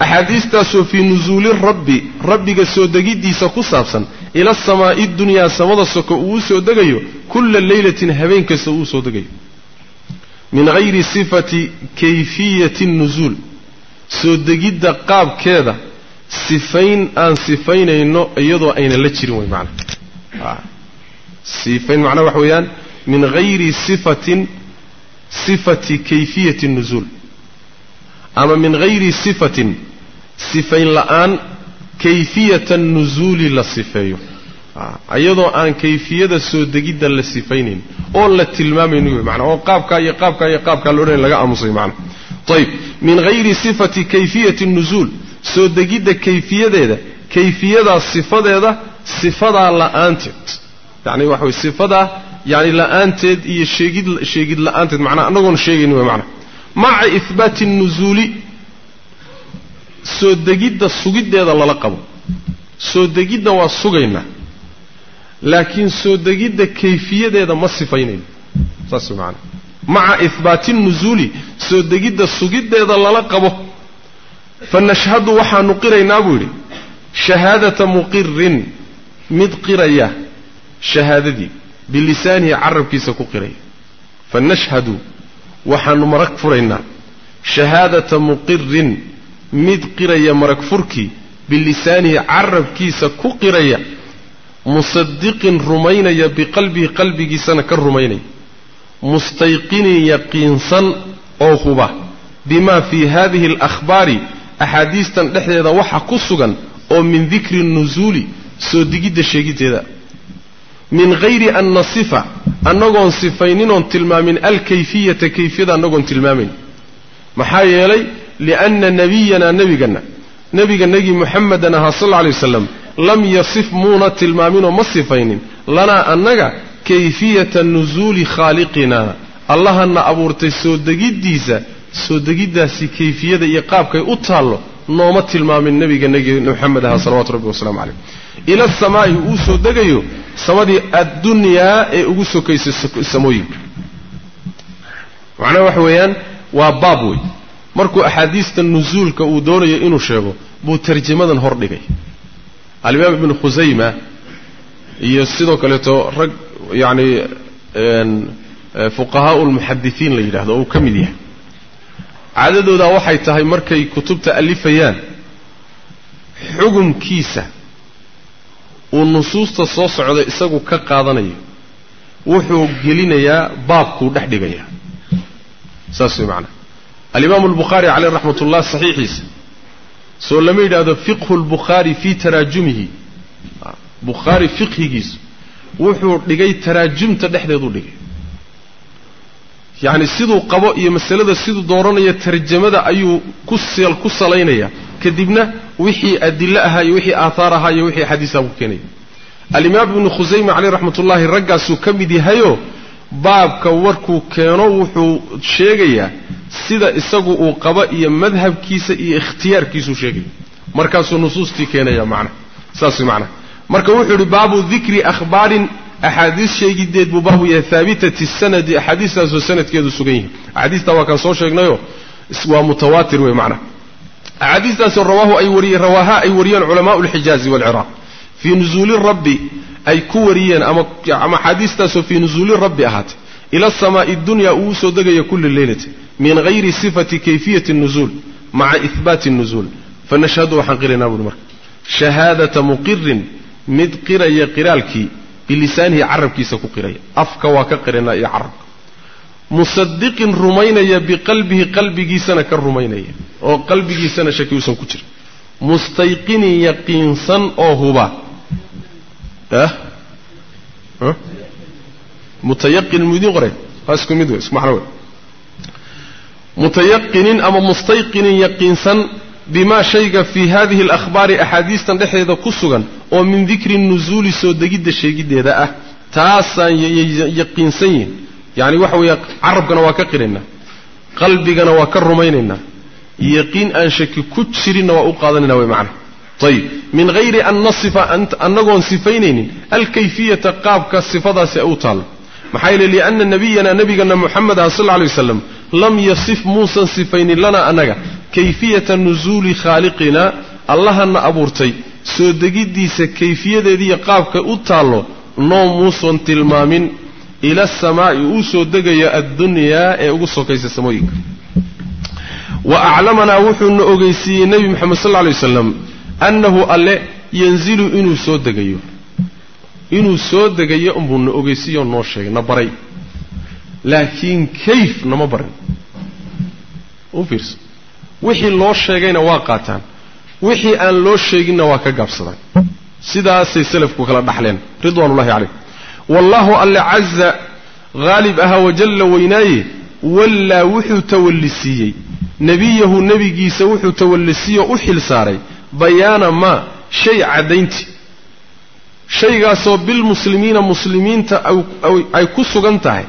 axaadiistaasoo fii nusuuli rabbi rabbiga soo degiddiisa ku saabsan ila samaa'i dunyaa samada soko uu u soo degayo kulla leylatin habeen kasta uu soo degayo min hayri sifati kayfiyati nusuul soo degidda qaabkeeda sifayn aan sifaynayno iyadoo ayna la jirin wey maanaa sifayn macnaha waxa weeyaan min hayri sifatin sifati kayfiyati nusuul ama min hayri sifatin sifayn la'aan kayfiyata nusuuli la sifeeyo. Iyadoo aan kayfiyada soo degidda la sifaynayn oon la tilmaamayni wey maanaa oo qaabkaa iyo qaabkaa iyo qaabkaa la odhanay laga aamusay macana ayib min hayri sifati kayfiyati nusuul soo degidda kayfiyadeeda kayfiyadaa sifadeeda sifadaa la'aanteed. Yani waxa way sifadaa yani la'aanteed iyo sheegid sheegid la'aanteed macnaa annagoon sheegayni wey macana maca ihbaati nusuuli soo degidda sugiddeeda lala qabo. Soo degidda waa sugaynaa laakiin soo degidda kayfiyadeeda ma sifaynayno saas maana maca ihbaati nusuuli soo degidda sugiddeeda lala qabo. Fa nashhadu waxaanu qiraynaa buu yidhi shahaadata muqirin mid qiraya shahaadadii bilisaanihi carabkiisa ku qiraya fa nashhadu waxaanu marag furaynaa shahaadata muqirin mid qiraya marag furkii bilisaanihi carabkiisa ku qiraya musadiqin rumaynaya biqalbihi qalbigiisana ka rumaynaya. Mustayqinin yaqiinsan oo huba bimaa fii hadihi alakhbaari axaadiistan dhexdeeda waxa ku sugan oo min dikri nusuuli soo digidda sheegiddeeda. Min hayri an nasifa annagoon sifayninoon tilmaamin alkayfiyata kayfiyada annagoon tilmaamayn maxaa yeelay lianna nebiyanaa nebiganna nebiga nagi muxamedan ahaa sal alla lay waslam lam yasif muuna tilmaaminoo ma sifaynin lanaa annaga kayfiyata nusuuli khaaliqina allahana abuurtay soo degiddiisa soo degiddaasi kayfiyada iyo qaabkay u taallo nooma tilmaamin nebiga nagi muxamed ahaa salawatu rabbi wasalaamu calayh ila asamaa'i uu soo degayo samadii addunyaa ee ugu sokaysay samooyinka macnaha waxa weeyaan waa baab wey markuu axaadiista nusuulka uu doonayo inuu sheego buu tarjamadan hor dhigay. Alimaam ibnu khusayma iyo sidoo kaleeto rag yacni fuqahaau lmuxadisiin la yidhahdo uu ka mid yahay. Caadadoodaa waxay tahay markay kutubta alifayaan xugumkiisa uu nusuusta soo socda isagu ka qaadanayo wuxuu gelinayaa baabkuu dhex dhigayaa. Saas way macanaha alimaamu albukhaari caleyh raxmat ullah saxiixiisa soo lama yidhaahdo fiqhu lbukhaari fii taraajumihi bukhaari fiqhigiisu wuxuu dhigay taraajumta dhexdeeduu dhigay. Yacni siduu qabo iyo masalada siduu dooranaya tarjamada ayuu ku seel ku salaynaya. Kadibna wixii adilo ahaa iyo wixii aathaar ahaa iyo wixii xadiisaha ku keenaya alimaam ibnu khusayma caleyh raxmat ullahi raggaasuu ka mid yahayo baabka warkuu keeno wuxuu sheegayaa sida isagu uu qabo iyo madhabkiisa iyo ikhtiyaarkiisuu sheegaya markaasuu nusuustii keenaya macnaha saas macnaha marka wuxuu yidhi baabu dikri akhbaarin axaadiis sheegideed buu baabu yahay haabitati sanadi. Axaadiistaasoo sanadkeedu sugan yahay. Axaadiistaa waa kaan soo sheegnayo waa mutawaatir wey macnaha axaadiistaasoo rawaahu ay wariyeen rawaaha ay wariyeen culamaau lxijaazi waalciraaq fii nusuuli rabbi ay ku wariyeen ama ama axaadiistaasoo fii nusuuli rabbi ahaatay ila asamaa'i dunya uu u soo degaya kulli leylati min hayri sifati kayfiyati nuzuul maca ihbaati nuzuul fanashhadu waxaan qiraynaa buuhi marka. Shahaadata muqirin mid qiraya qiraalkii bilisaanihi carabkiisa ku qiraya. Afka waa ka qiraynaa iyo carabka musadiqin rumaynaya biqalbihi qalbigiisana ka rumaynaya oo qalbigiisana shaki uusan ku jirin. Mustayqinin yaqiinsan oo huba. Mutayaqin mudiin qore waa isku mid wey isku macno wey mutayaqinin ama mustayqinin yaqiinsan bimaa shayga fii hadihi alakhbaari axaadiistan dhexdeeda ku sugan oo min dikri nusuuli soo degidda sheegiddeeda ah taasaan yaqiinsan yihiin yacni waxa weeye carabkana waa ka qiraynaa qalbigana waa ka rumaynaynaa yaqiin aan shaki ku jirinna waa u qaadanayna way macnaha ayib min hayri an nasifa annagoon sifaynaynin alkayfiyata qaabka sifadaasi ay u taallo maxaa yeele lianna nabiyana nabigana muxameda sal lla alay waslam lam yasif muusan sifaynin lana annaga kayfiyata nusuuli khaaliqina allahana abuurtay. Soo degiddiisa kayfiyadeediiyo qaabka u taallo noo muusan tilmaamin. Ila asamaa'i uu soo degayo addunyaa ee ugu sokaysa samooyinka. Wa aclamanaa wuxuuna ogeysiiyey nebi moxamed sal lla lay waslam annahu alle yanzilu inuu soo degayo. Inuu soo degayo unbuuna ogeysiiyoo noo sheegay na baray. Laakiin kayf nama barin u fiirso. Wixii loo sheegayna waa qaataan. Wixii aan loo sheeginna waa ka gaabsadaan. Sidaasay salafku kala dhaxleen ridwaanullahi calayh. Wallaahu alle caza haalib ahaa wajalla weynaaye wallaa wuxuu tawallisiiyey. Nebiyahu nebigiisa wuxuu tawallisiiyoo u xil saaray bayaana maa shay caddayntii. Shaygaasoo bilmuslimiina muslimiinta ay ku sugan tahay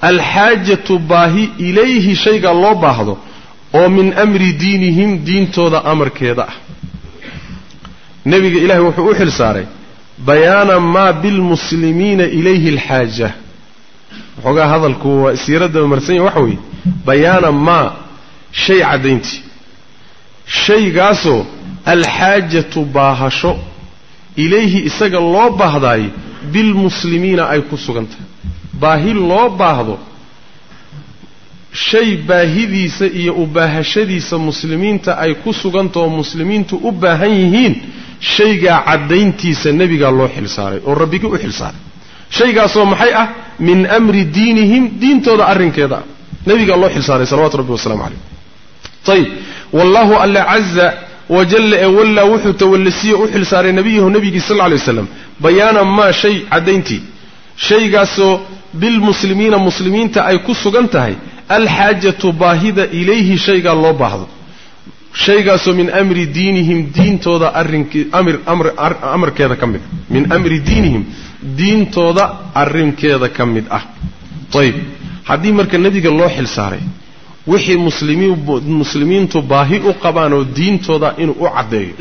alxaajatu baahi ilayhi shaygaa loo baahdo oo min amri diinihim diintooda amarkeeda ah. Nebiga ilaahay wuxuu u xil saaray bayaana maa bilmuslimiina ilayhi alxaaja. Waxoogaa hadalku waa siiradaba marsanya waxa weeye bayaana maa shay caddayntii. Shaygaasoo alxaajatu baahasho ilayhi isaga loo baahdaayo bilmuslimiina ay ku sugan tahay. Baahi loo baahdo shay baahidiisa iyo u baahashadiisa muslimiinta ay ku sugantahoo muslimiintu u baahan yihiin shaygaa caddayntiisa nebigaa loo xilsaaray oo rabbigii u xilsaaray shaygaasoo maxay ah? Min amri diinihim diintooda arrinkeeda. Ah nebigaa loo xilsaaray salawatu rabbi wasalaamu calayh. Ayib wallaahu alla caza wajalla ee wallaa wuxuu tawallasiye u xilsaaray nebiyahu nebigii sal lla alay waslam bayaana maa shay caddayntii. Shaygaasoo bilmuslimiina muslimiinta ay ku sugan tahay alxaajatu baahida ilayhi shaygaa loo baahdo. Shaygaasoo min amri diinihim diintooda amarkeeda ka mid. Ah min amri diinihim diintooda arrinkeeda ka mid ah. Ayib haddii marka nebiga loo xil saaray wixii muslimiintu baahi u qabaan oo diintooda inuu u caddeeyo.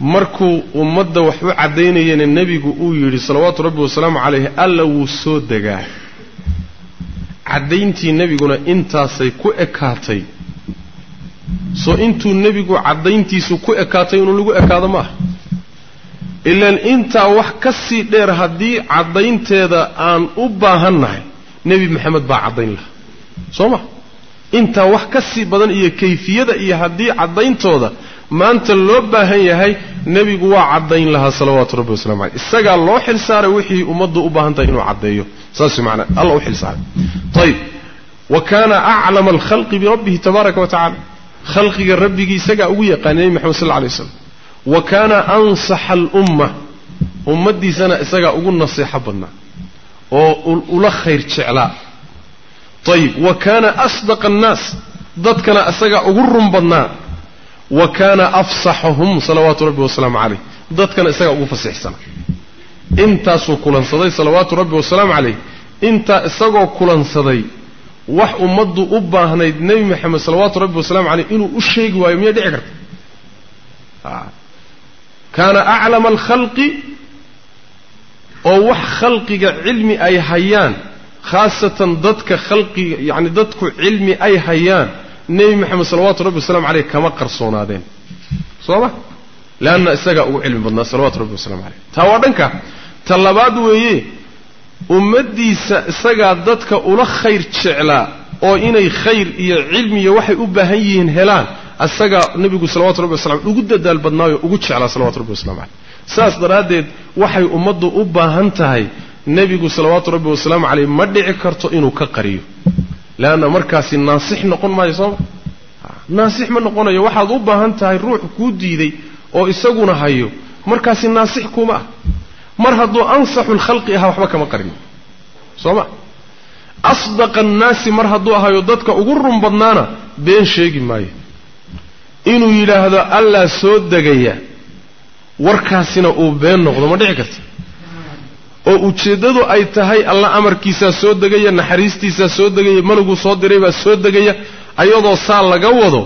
Markuu ummadda wax u caddaynayana nebigu uu yidhi salawaatu rabbi wasalaamu calayhi alla wuu soo degaa caddayntii nebiguna intaasay ku ekaatay. Soo intuu nebigu caddayntiisu ku ekaatay inuu lagu ekaado ma aha. Ilaan intaa wax ka sii dheer haddii caddaynteeda aan u baahannahay nebi maxamed baa caddayn lahaa. Soo ma intaa wax ka sii badan iyo kayfiyada iyo haddii caddayntooda maanta loo baahan yahay nebigu waa caddayn lahaa salawaatu rabbi wasalamu caleyh isagaa loo xil saaray wixii ummaddu u baahan tahay inuu caddeeyo. Saas maanaa alla u xil saaray. Ayib wa kaana aclama alkhalqi birabbihi tabaaraka wa tacala khalqiga rabbigii isagaa ugu yaqaanay nebi maxamed sal lla alay waslam wa kaana ansaxa alumma ummaddiisana isagaa ugu naseexo badnaa. Oo ula khayr jeclaa ayib wa kaana asdaqa annaas dadkana isagaa ugu run badnaa. Wa kaana afsaxahum salawaatu rabbi wasalaamu calayh dadkana isagaa ugu fasixsanaa intaasuu kulansaday salawaatu rabbi wasalaamu calayh intaa isagoo kulansaday wax ummaddu u baahnayd nebi maxamed salawaatu rabbi wasalaamu caleyh inuu u sheegi waayo miyay dhici karta? Kaana aclama alkhalqi oo wax khalqiga cilmi ay hayaan khaasatan dadka khalqiga yacni dadku cilmi ay hayaan nebi maxamed salawaatu rabbi wasalamu caleyh kama qarsoonaadeen soo ma leanna isagaa ugu cilmi badnaa salawatu rabbi wasalamu caleyh taa waa dhanka. Ta labaad weeye ummaddiisa isagaa dadka ula khayr jeclaa oo inay khayr iyo cilmi iyo waxay u baahan yihiin helaan isagaa nebigu salawatu rabbi wasalam ugu dadaal badnaayo ugu jeclaa salawatu rabbi waslamu caleyh saas daraaddeed waxay ummaddu u baahan tahay nebigu salawaatu rabbi wasalaamu caleyh ma dhici karto inuu ka qariyo. Leanna markaasi naasix noqon maayo sooma naasix ma noqonayo. Waxaad u baahan tahay ruux kuu diiday oo isaguna hayo. Markaasi naasix kuma ah. Mar hadduu ansaxu lkhalqi ahaa waxba kama qarin. Soo ma? Asdaqa annaasi mar hadduu ahayo dadka ugu run badnaana been sheegi maayo. Inuu yidhaahdo allaa soo degaya. Warkaasina uu been noqdo ma dhici karta oo ujeeddadu ay tahay alla amarkiisaa soo degaya naxariistiisaa soo degaya malaguu soo diray baa soo degaya ayadoo saa laga wado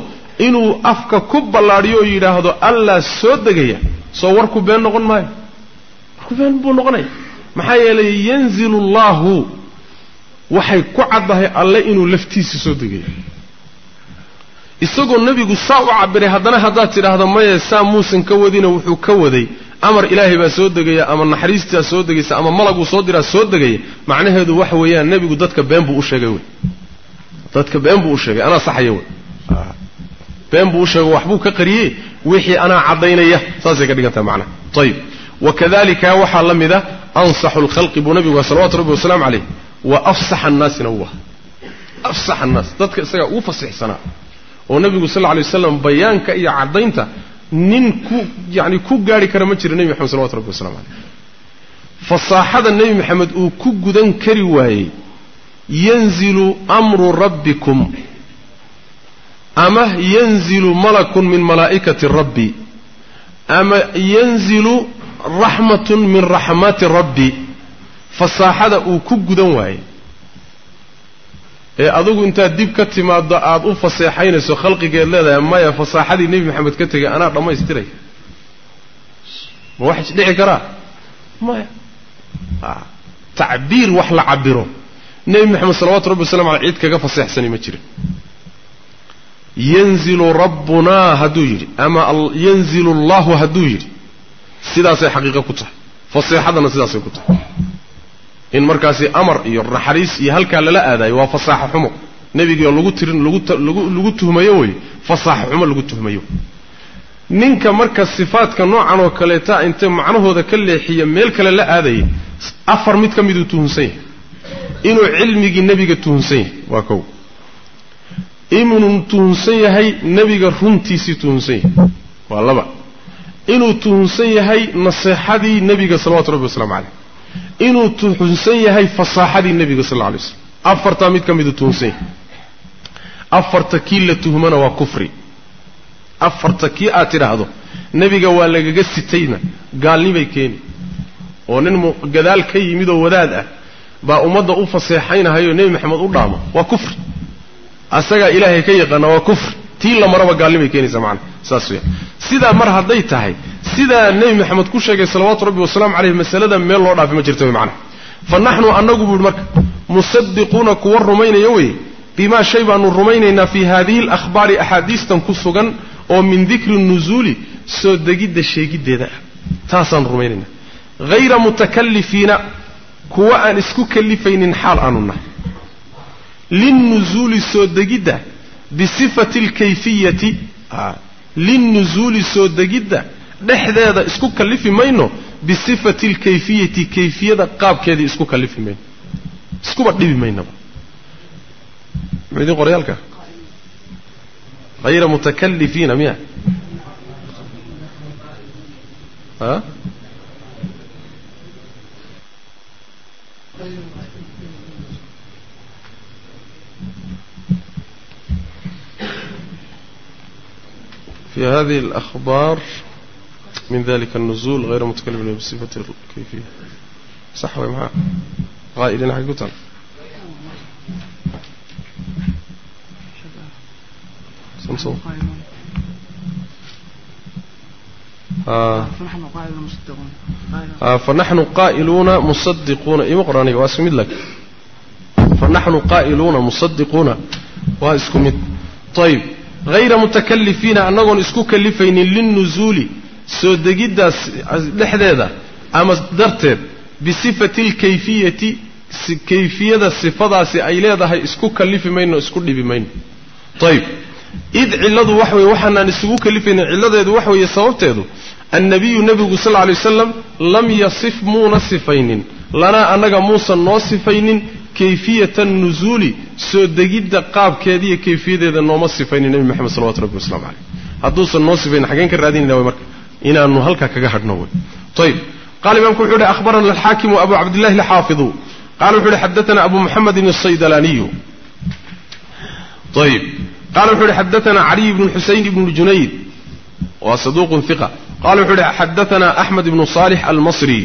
inuu afka ku ballaadhiyo oo yidhaahdo allaa soo degaya. Soo warku been noqon maayo. Warku been buu noqonaya. Maxaa yeelay yanzilu allaahu waxay ku caddahay alle inuu laftiisa soo degaya isagoo nebigu saa u cabiray haddana haddaad tidhaahdo maye saa muusan ka wadina wuxuu ka waday. Amar ilaahay baa soo degaya ama naxariistaa soo degaysa ama malaguu soo diraa soo degaya. Macnaheedu waxa weeyaan nebigu dadka been buu u sheegay wey. Dadka been buu u sheegay anaa saxaya wey. Been buu u sheego waxbuu ka qariyey wixii anaa caddaynaya saasay ka dhigan tahay macnaha ayib wakadalika waxaa la mida ansaxu lkhalqi buu nabigu waa salawatu rabbi wasalaamu calayh. Wa afsaxa annaasina uu aha afsaxa annaas dadka isagaa ugu fasixsanaa oo nebigu sal lla lay waslam bayaanka iyo caddaynta nin ku yani ku gaari kara ma jira nebi maxamed salawatu rabbi waslamu caleyh fasaaxada nebi maxamed uu ku gudan kari waayey yanzilu amru rabbikum. Ama yanzilu malakun min malaa'ikati rabbi. Ama yanzilu raxmatun min raxmati rabbi. Fasaaxada uu ku gudan waayey ee adugu intaad dib ka timaaddo aada u faseexaynayso khalqigeed leedahay maya fasaaxadii nebi maxamed ka tegay anaa dhammaystiraya. Ma wax isdhici karaa? Maya. Tacbiir wax la cabiro nebi maxamed salawatu rabbi waslamu aley cid kaga faseexsani ma jirin. Yanzilu rabbunaa hadduu yidhi ama yanzilu allahu hadduu yidhi. Sidaasay xaqiiqo ku tahay. Faseexadana sidaasay ku tahay in markaasi amar iyo naxariis iyo halkaa lala aadaayo waa fasaaxo xumo. Nebigiio lagu tirin lagu tuhmayo wey fasaaxo xumo lagu tuhmayo. Ninka marka sifaadka noocan oo kaleeta intay macnahooda ka leexiya meel kale la aadaya afar mid ka miduu tuhunsan yahay. Inuu cilmigii nebiga tuhunsan yahay waa kow. Inuu tuhunsan yahay nebiga runtiisii tuhunsan yahay waa laba. Inuu tuhunsan yahay naseexadii nebiga salawatu rabbi waslamu caleyh inuu tuhunsan yahay fasaaxadii nebiga sal lla alay slam afartaa mid ka miduu tuhunsan. Yahay afarta kii la tuhmana waa kufri. Afarta kii aad tidhaahdo nebiga waa lagaga sitayna gaalnimay keeni. Oo nin gadaal ka yimid oo wadaad ah baa ummadda u faseexaynahayo nebi maxamed u dhaamo waa kufri. Asagaa ilaahay ka yaqaana waa kufri tii la maraba gaalnimay keenaysa macana saas weya sidaa mar hadday tahay sidaa nebi maxamed ku sheegay salawaatu rabbi wasalaamu caleyh masalada meel loo dhaafi ma jirta way macana fa naxnu annagu buuhi marka musadiquuna kuwa rumaynaya weye bimaa shay baanu rumaynaynaa fii haadihi alakhbaari axaadiistan ku sugan oo min dikri nuzuuli soo degidda sheegiddeeda ah taasaanu rumaynaynaa. Hayra mutakalifiina kuwa aan isku kalifaynin xaal aanu nahay linnuzuuli soo degidda bisifati alkayfiyati linnuzuuli soo degidda dhexdeeda isku kallifi mayno bisifati alkayfiyati kayfiyada qaabkeedii isku kallifi mayno iskuba dhibi maynaba idin qoryaalka hayra mutakalifiina miya a في هذه الأخبار من ذلك النزول غير متكلم بصفة الكيفية صح ولا معاه قائلين سمسم آه. فنحن قائلون مصدقون. آه فنحن قائلون مصدقون. إيه مقرأني؟ لك. فنحن قائلون مصدقون. واسكمد طيب. Hayra mutakalifiina annagoon isku kalifaynin linnuzuuli soo degiddaas dhexdeeda ama darteed bisifati alkayfiyati kayfiyada sifadaasi ay leedahay isku kalifi mayno isku dhibi mayno ayib id cilladu wax weye waxaanaan isugu kalifaynin cilladeedu wax weeye sababteedu annabiyu nebigu sal lla lay waslam lam yasif muuna sifaynin lanaa annaga muusan noo sifaynin kayfiyata nuzuuli soo degidda qaabkeediiyo kayfiyadeeda nooma sifaynin nebi moxamed salawatu rabbi waslamu caleyh hadduusan noo sifaynin xaggeen ka raadinayna way marka inaanu halkaa kaga hadhno wey ayib qala imamku wuxuu uhi akhbarana alxaakimu abu cabdillahi alxaafidu qala wuxu uhi xadaana abu muxamedin asaydalaniyu ayib qala uhi xadaana caliy ibnu xusayn ibnu junayd waa saduuqun iqa qala wuxu uhi xadaana axmed ibnu saalix almasri.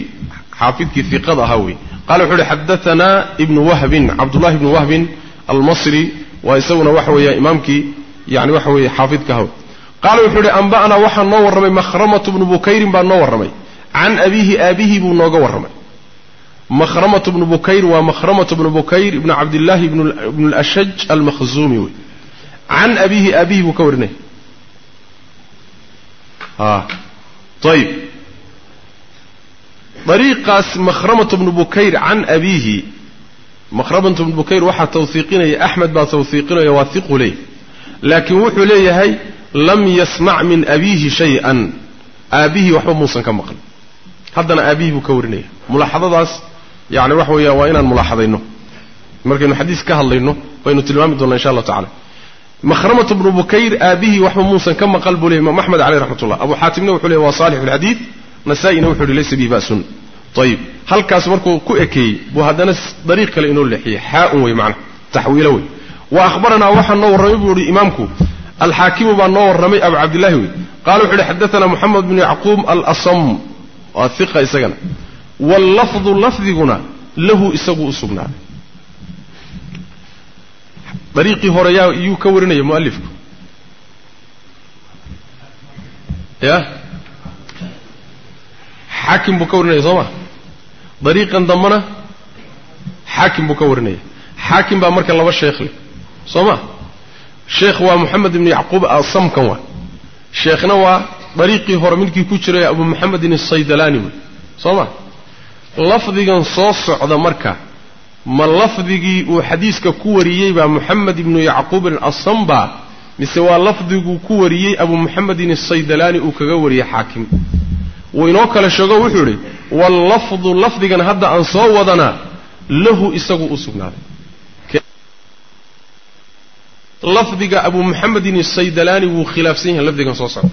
Xaafidkii iqada ahaa wey qala wuxu uhi xadaana ibnu wahbin cabdullahi ibnu wahbin almasri waa isaguna waxa weeya imaamkii yani waxa weeye xaafidka haw qaala wuxuu ihi amba'naa waxaa noo warramay makhramatu bnu bukayrin baa noo warramay can abiihi aabihii buu nooga warramay makhramatu bnu bukayr waa makhramatu bnu bukayr ibnu cabdillaahi ibnu lashaj almakhzuumi wey can abiihi aabihii buu ka warinaya ayib dariiqaas makhramatu bnu bukayr can abiihi. Makhramatu bnu bukayr waxaa tawhiiqinaya axmed baa tawhiiqinaya waa hiqu ley laakiin wuxuu leeyahay lam yasmac min abiihi shay-an. Aabbihii waxba muusan ka maqlin. Haddana aabbihii buu ka warinaya. Mulaaxadadaas yani waxa weeya waa inaan mulaaxadayno. Markaynu xadiis ka hadlayno baynu tilmaami doonaa insha allah tacala mahramatu bnu bukayr aabbihii waxba muusan ka maqal buu ley imaam axmed caleyh raxmat abu xaatimna wuxuu ley waa saalix lxadiid nasaa-ina wuxu uhi laysa bihi ba'sun ayib halkaas markuu ku ekeeyey buu haddana dariiq kale inoo leexiyey. Xaa-un wey macna taxwiilo wey wa ahbaranaa waxaa noo warramay buu ihi imaamku. Alxaakimu baa noo warramay abu cabdillahi wey qala wuxu uhi xadaana moxamed bnu yacquub alasam. Waa iqa isagana. Wallafdu lafdiguna lahu isagu u sugnaaday. Dariiqii hore iyuu ka warinaya mualifku ya xaakim buu ka warinaya soo ma? Dariiqan dambana xaakim buu ka warinaya. Xaakim baa marka laba sheekh leh. Soo ma? Sheekh waa moxamed ibnu yacquub asamkan waa. Sheekhna waa dariiqii hore midkii ku jiray abu moxamedin asaydalaani wey soo ma? Lafdigan soo socda marka ma lafdigii uu xadiiska ku wariyey baa moxamed ibnu yacquubin asamba mise waa lafdiguu ku wariyey abu moxamedin asaydalaani uu kaga wariyey xaakim wuu inoo kale sheego wuxuu idhi wallafdu lafdigan hadda aan soo wadanaa lahu isagu u sugnaaday. Lafdiga abu moxamedin asaydalaani wuu khilaafsan yahay lafdigan soo socda.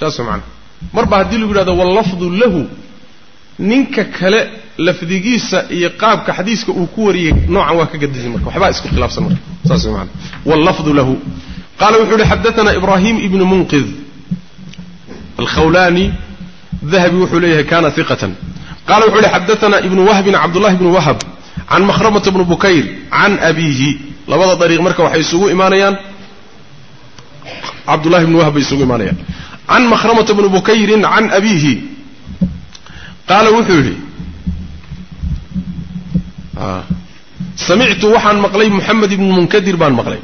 Saas macana marba haddii lagu yidhahdo wallafdu lahu ninka kale lafdigiisa iyo qaabka xadiiska uu ku wariyey noocan waa ka gadisay marka waxbaa isku khilaafsan marka. Saas maana wallafdu lahu. Qaala wuxuu uhi xadaana ibraahim ibnu munqid alkhawlani dahabi wuxuu leeyahay kana iqatan qala wuxuu uhi xadaana ibnu wahbin cabdullahi ibnu wahab can mahramata bni bukayr can abiihi. Labada dariiq marka waxay isugu imaanayaan. Cabdullahi ibnu wahab bay isugu imaanayaan. Can mahramata bni bukayrin can abiihi. Qaala wuxuu yidhi samictu waxaan maqlay moxamed ibnu munkadir baan maqlay.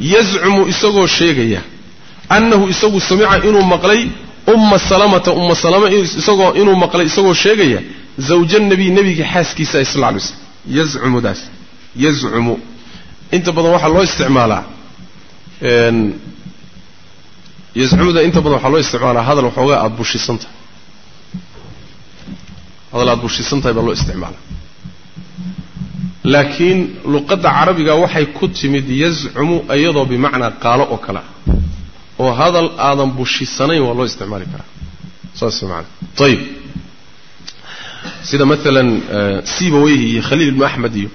Yazcumu isagoo sheegaya annahu isagu samica inuu maqlay umma salamata umma salama isagoo inuu maqlay isagoo sheegaya zawja nabiy nebiga xaaskiisa sal lla alay slam yazcumudaas yazcumu. Inta badan waxaa loo isticmaalaa yazcumuda inta badan waxaa loo isticmaalaa hadal waxoogaa aada bushisantahay hadal aad bushisan tahay baa loo isticmaala laakiin luqadda carabiga waxay ku timid yazcumu iyadoo bimacnaa qaalo oo kale ah oo hadal aadan bushisanayn waa loo isticmaali karaa. Saas maana ayib sida maalan sibaweyhi iyo khaliil ibnu axmed iyo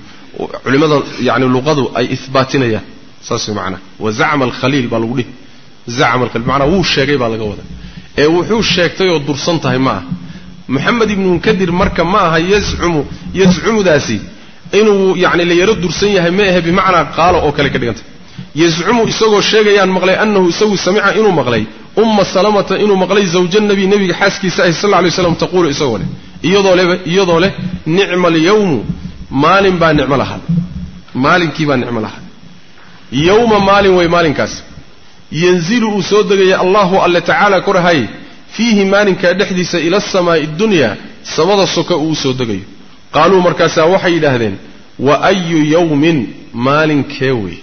culimmada yani luqadu ay ihbaatinayaan saas way macanaha wa zacma alkhaliil baa lagu dhihi. Zacma alkhaliil macnaa wuu sheegay baa laga wada ee wuxuu sheegtay oo dursan tahay ma ah moxamed ibnu munkadir marka ma aha yazcumu yazcumudaasi inuu yani la yaro dursan yahay ma ahe bimacnaa qaalo oo kale ka dhigantay yazcumu isagoo sheegayaan maqlay annahu isagu samica inuu maqlay. Umma salamata inuu maqlay zawja nabi nebiga xaaskiisa ahi sal lay slam taquulu isagoo leh. Iyadoo leh iyadoo leh nicma alyawmu maalin baa nicmo lahaad maalinkii baa nicmo lahaad yowma maalin way maalinkaas. Yanzilu uu soo degaya allahu alle tacaala korahay fiihi maalinkaa dhexdiisa ila asamaa'i adunyaa samada soka uu soo degayo. Qaaluu markaasaa waxay yidhaahdeen wa ayu yawmin maalinkee wey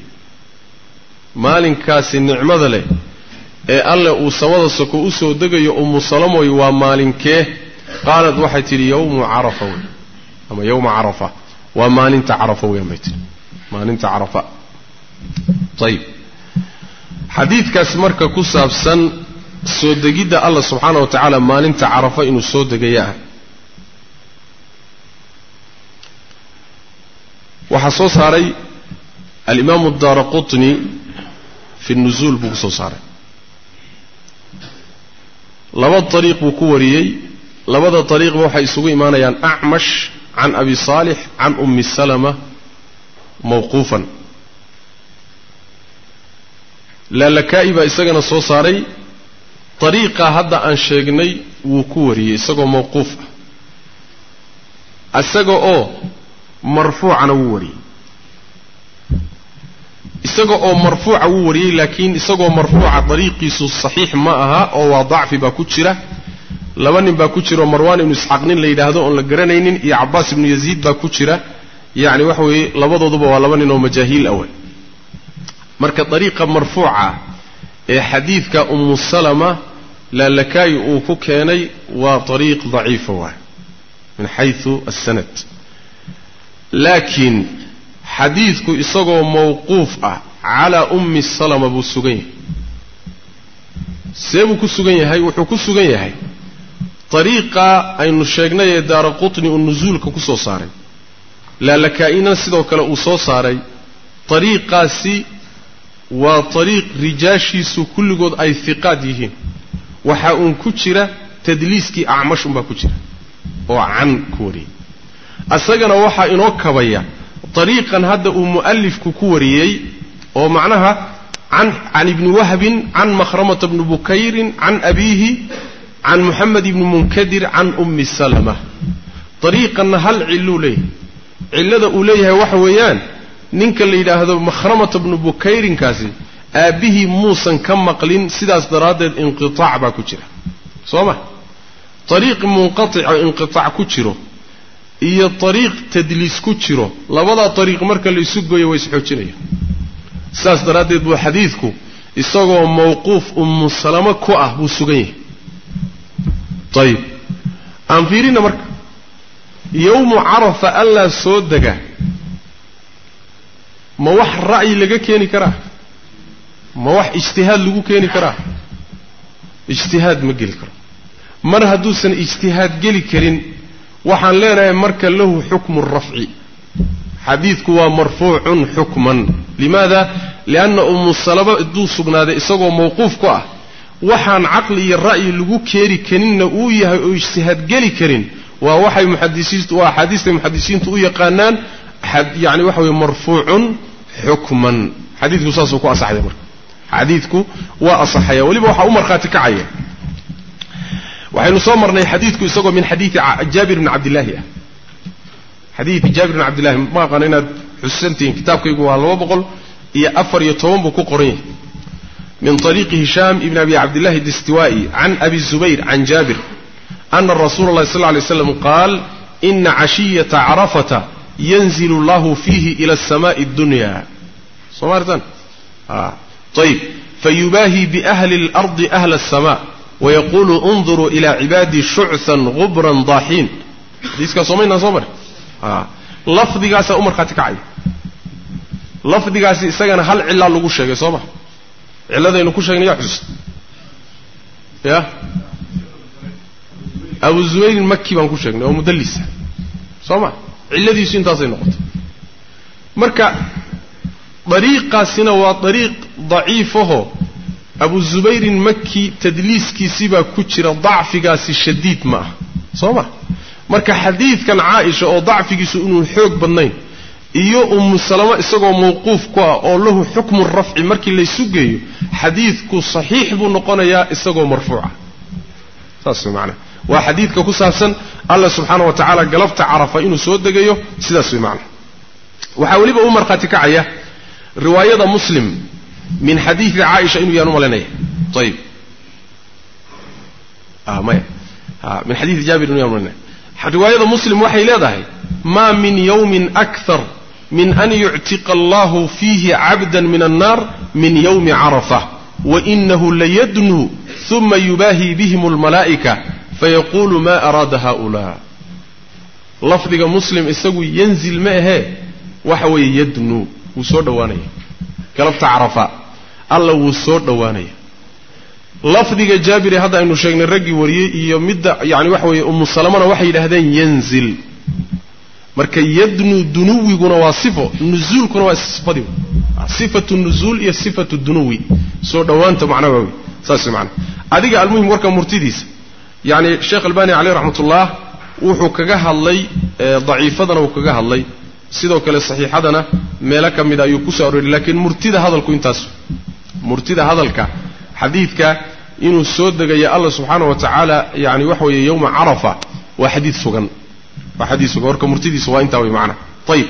maalinkaasi nicmada leh ee alle uu samada soko u soo degayo ummu salamoy waa maalinkee? qaalad waxay tidhi yowmu carafa wey ama yowma carafa. Waa maalinta carafa weyan bay tihi maalinta carafa. Ayib xadiidkaas marka ku saabsan soo degidda allah subxaana wa tacaala maalinta carafa inuu soo degaya ah waxaa soo saaray alimaamu daara qutni fi nuzuul buu ku soo saaray. laba dariiq buu ku wariyey. labada dariiqba waxay isugu imaanayaan acmash can abi saalix can ummi salama mawquufan laalakaa'i baa isagana soo saaray. dariiqaa hadda aan sheegnay wuu ku wariyey. isagoo mawquuf ah isaga oo marfuucana wuu wariyey isaga oo marfuuca wuu wariyey laakiin isagoo marfuuca dariiqiisu saxiix ma aha oo waa dacfi baa ku jira. Laba nin baa ku jira oo marwaan ibnu isxaaq nin la yidhaahdo oon la garanaynin iyo cabaas ibnu yaziid baa ku jira. Yacni waxa weeye labadooduba waa laba nin oo majaahiil awal marka dariiqa marfuuca ee xadiidka umu salama laalakaayi uu ku keenay waa dariiq daciifa waay min xaysu assanad. Laakiin xadiidku isagoo mawquuf ah calaa ummi salama buu sugan yahay. See buu ku sugan yahay wuxuu ku sugan yahay dariiqa aynu sheegnay ee daara qutni uu nusuulka ku soo saaray. Laalakaa'ina sidoo kale uu soo saaray dariiqaasi waa dariiq rijaashiisu kulligood ay hiqaad yihiin. Waxaa uun ku jira tadliiskii acmash unbaa ku jira oo can ku wariyey isagana waxaa inoo kabaya dariiqan hadda uu mu'alifku ku wariyey oo macnaha can ibni wahbin can makhramata bni bukayrin can abiihi can moxamed ibni munkadir can ummi salama dariiqanna hal cilluu leeyahay cillada uu leeyahay waxa weeyaan ninka la yidhaahdo makhramata bnu bukayrinkaasi aabbihii muusan ka maqlin sidaas daraaddeed inqitaac baa ku jira soo ma dariiq munqatic oo inqitaac ku jiro iyo dariiq tadliis ku jiro. Labadaa dariiq marka la isu goyo way isxoojinayaan sidaas daraaddeed buu xadiidku isagoo mawquuf ummu salamo ku ah buu sugan yahay. Ayib aan fiirina marka. Yowmu carafa allaa soo dega. Ma wax ra'yi laga keeni karaa? Ma wax ijtihaad lagu keeni karaa? Ijtihaad ma geli karo. Mar hadduusan ijtihaad geli karin waxaan leenahay marka lahu xukmu rafci. Xadiidku waa marfuucun xukman. Limaada? Lianna umu salaba hadduu sugnaaday isagoo mawquuf ku ah waxaan caqli iyo ra'yi lagu keeni karinna uu yahay oo ijtihaad geli karin. Waa waxay muxadisiintu waa axaadiistay muxadisiintu u yaqaanaan yani waxa weye marfuucun xukman. Xadiidku saasuu ku asaxday marka. Xadiidku waa asaxaya. Weliba waxaa u markhaati kacaya waxaynu soo marnay xadiidku isagoo min xadiidi jaabir bni cabdillaahi ah xadiidi jaabir bni cabdillahi ma aqaano inaad xusuusantihiin kitaabkaygu waa laba boqol iyo afar iyo toban buu ku qoran yahay min طariiqi hishaam ibn abi cabdillahi distiwaa'i can abi zubayr can jaabir ana rasuula اllahi sal ly slam qaal ina cashiyata carafata yanzil اllahu fiihi ila الsamaءi اdunya soo maartan ayb fayubaahi biahli اlardi ahla الsama wayaqulu unduruu ila cibaadii shuchan gubran daaxiin xadiiskaa soomaynaan soo mare lafdigaasaa u markhaati kacaya lafdigaasi isagana hal cilaa lagu sheegay soo ma cilladaynu ku sheegnay yaa xusuusta ya abu zubayrin maki baan ku sheegnay oo mudallisa soo ma cilladiisu intaasay noqotay marka dariiqaasina waa dariiq daciifaho abu zubayrin maki tadliiskiisibaa ku jira dacfigaasi shadiid ma ah soo ma? Marka xadiidkan caaisha oo dacfigiisu inuu xoog badnayn iyo umu salamo isagoo mawquuf ku ah oo lahu xukmu rafci markii laysu geeyo xadiidku saxiix buu noqonayaa isagoo marfuuca. Saas way macanaha waa xadiidka ku saabsan alla subxaana wa tacaala galabta carafa inuu soo degayo sidaas way macanaha waxaa weliba u markhaati kacaya riwaayada muslim min xadiidi caaisha inuu yaan u malaynaya ayib maya min xadiidi jaabir inuu yaan umalanaya riwaayada muslim waxay leedahay ma min yawmin akthar min an yuctiqa allahu fiihi cabda min annaar min yowmi carafa wainahu layadnuu uma yubaahi bihim almalaa'ika fayaqulu ma araada haula lafdiga muslim isagu yanzil ma ahee waxa weeye yadnuu wuu soo dhowaanaya. Galabta carafa alla wuu soo dhowaanaya. Lafdiga jaabire hadda aynu sheegnay raggii wariyey iyo midda yani waxa weeye umu salamana waxay yidhahdeen yanzil. Marka yadnu dunuwiguna waa sifo nuzuulkuna waa sifadii sifatu nuzuul iyo sifatu dunuwi. Soo dhowaanta macnaha waa wey saas macana adiga almuhim warka murtidiisa. Yani sheekh albani caleyh raxmat ullah wuxuu kaga hadlay daciifadana uu kaga hadlay. Sidoo kale saxiixadana meelo ka mida ayuu ku soo arooriy lakiin murtida hadalku intaas murtida hadalka xadiidka inuu soo degayo alla subxaana wa tacaala yani waxa weeye yowma carafa waa xadiid sugan. Waa xadiid sugan. Warka murtidiisa waa intaa way macana ayib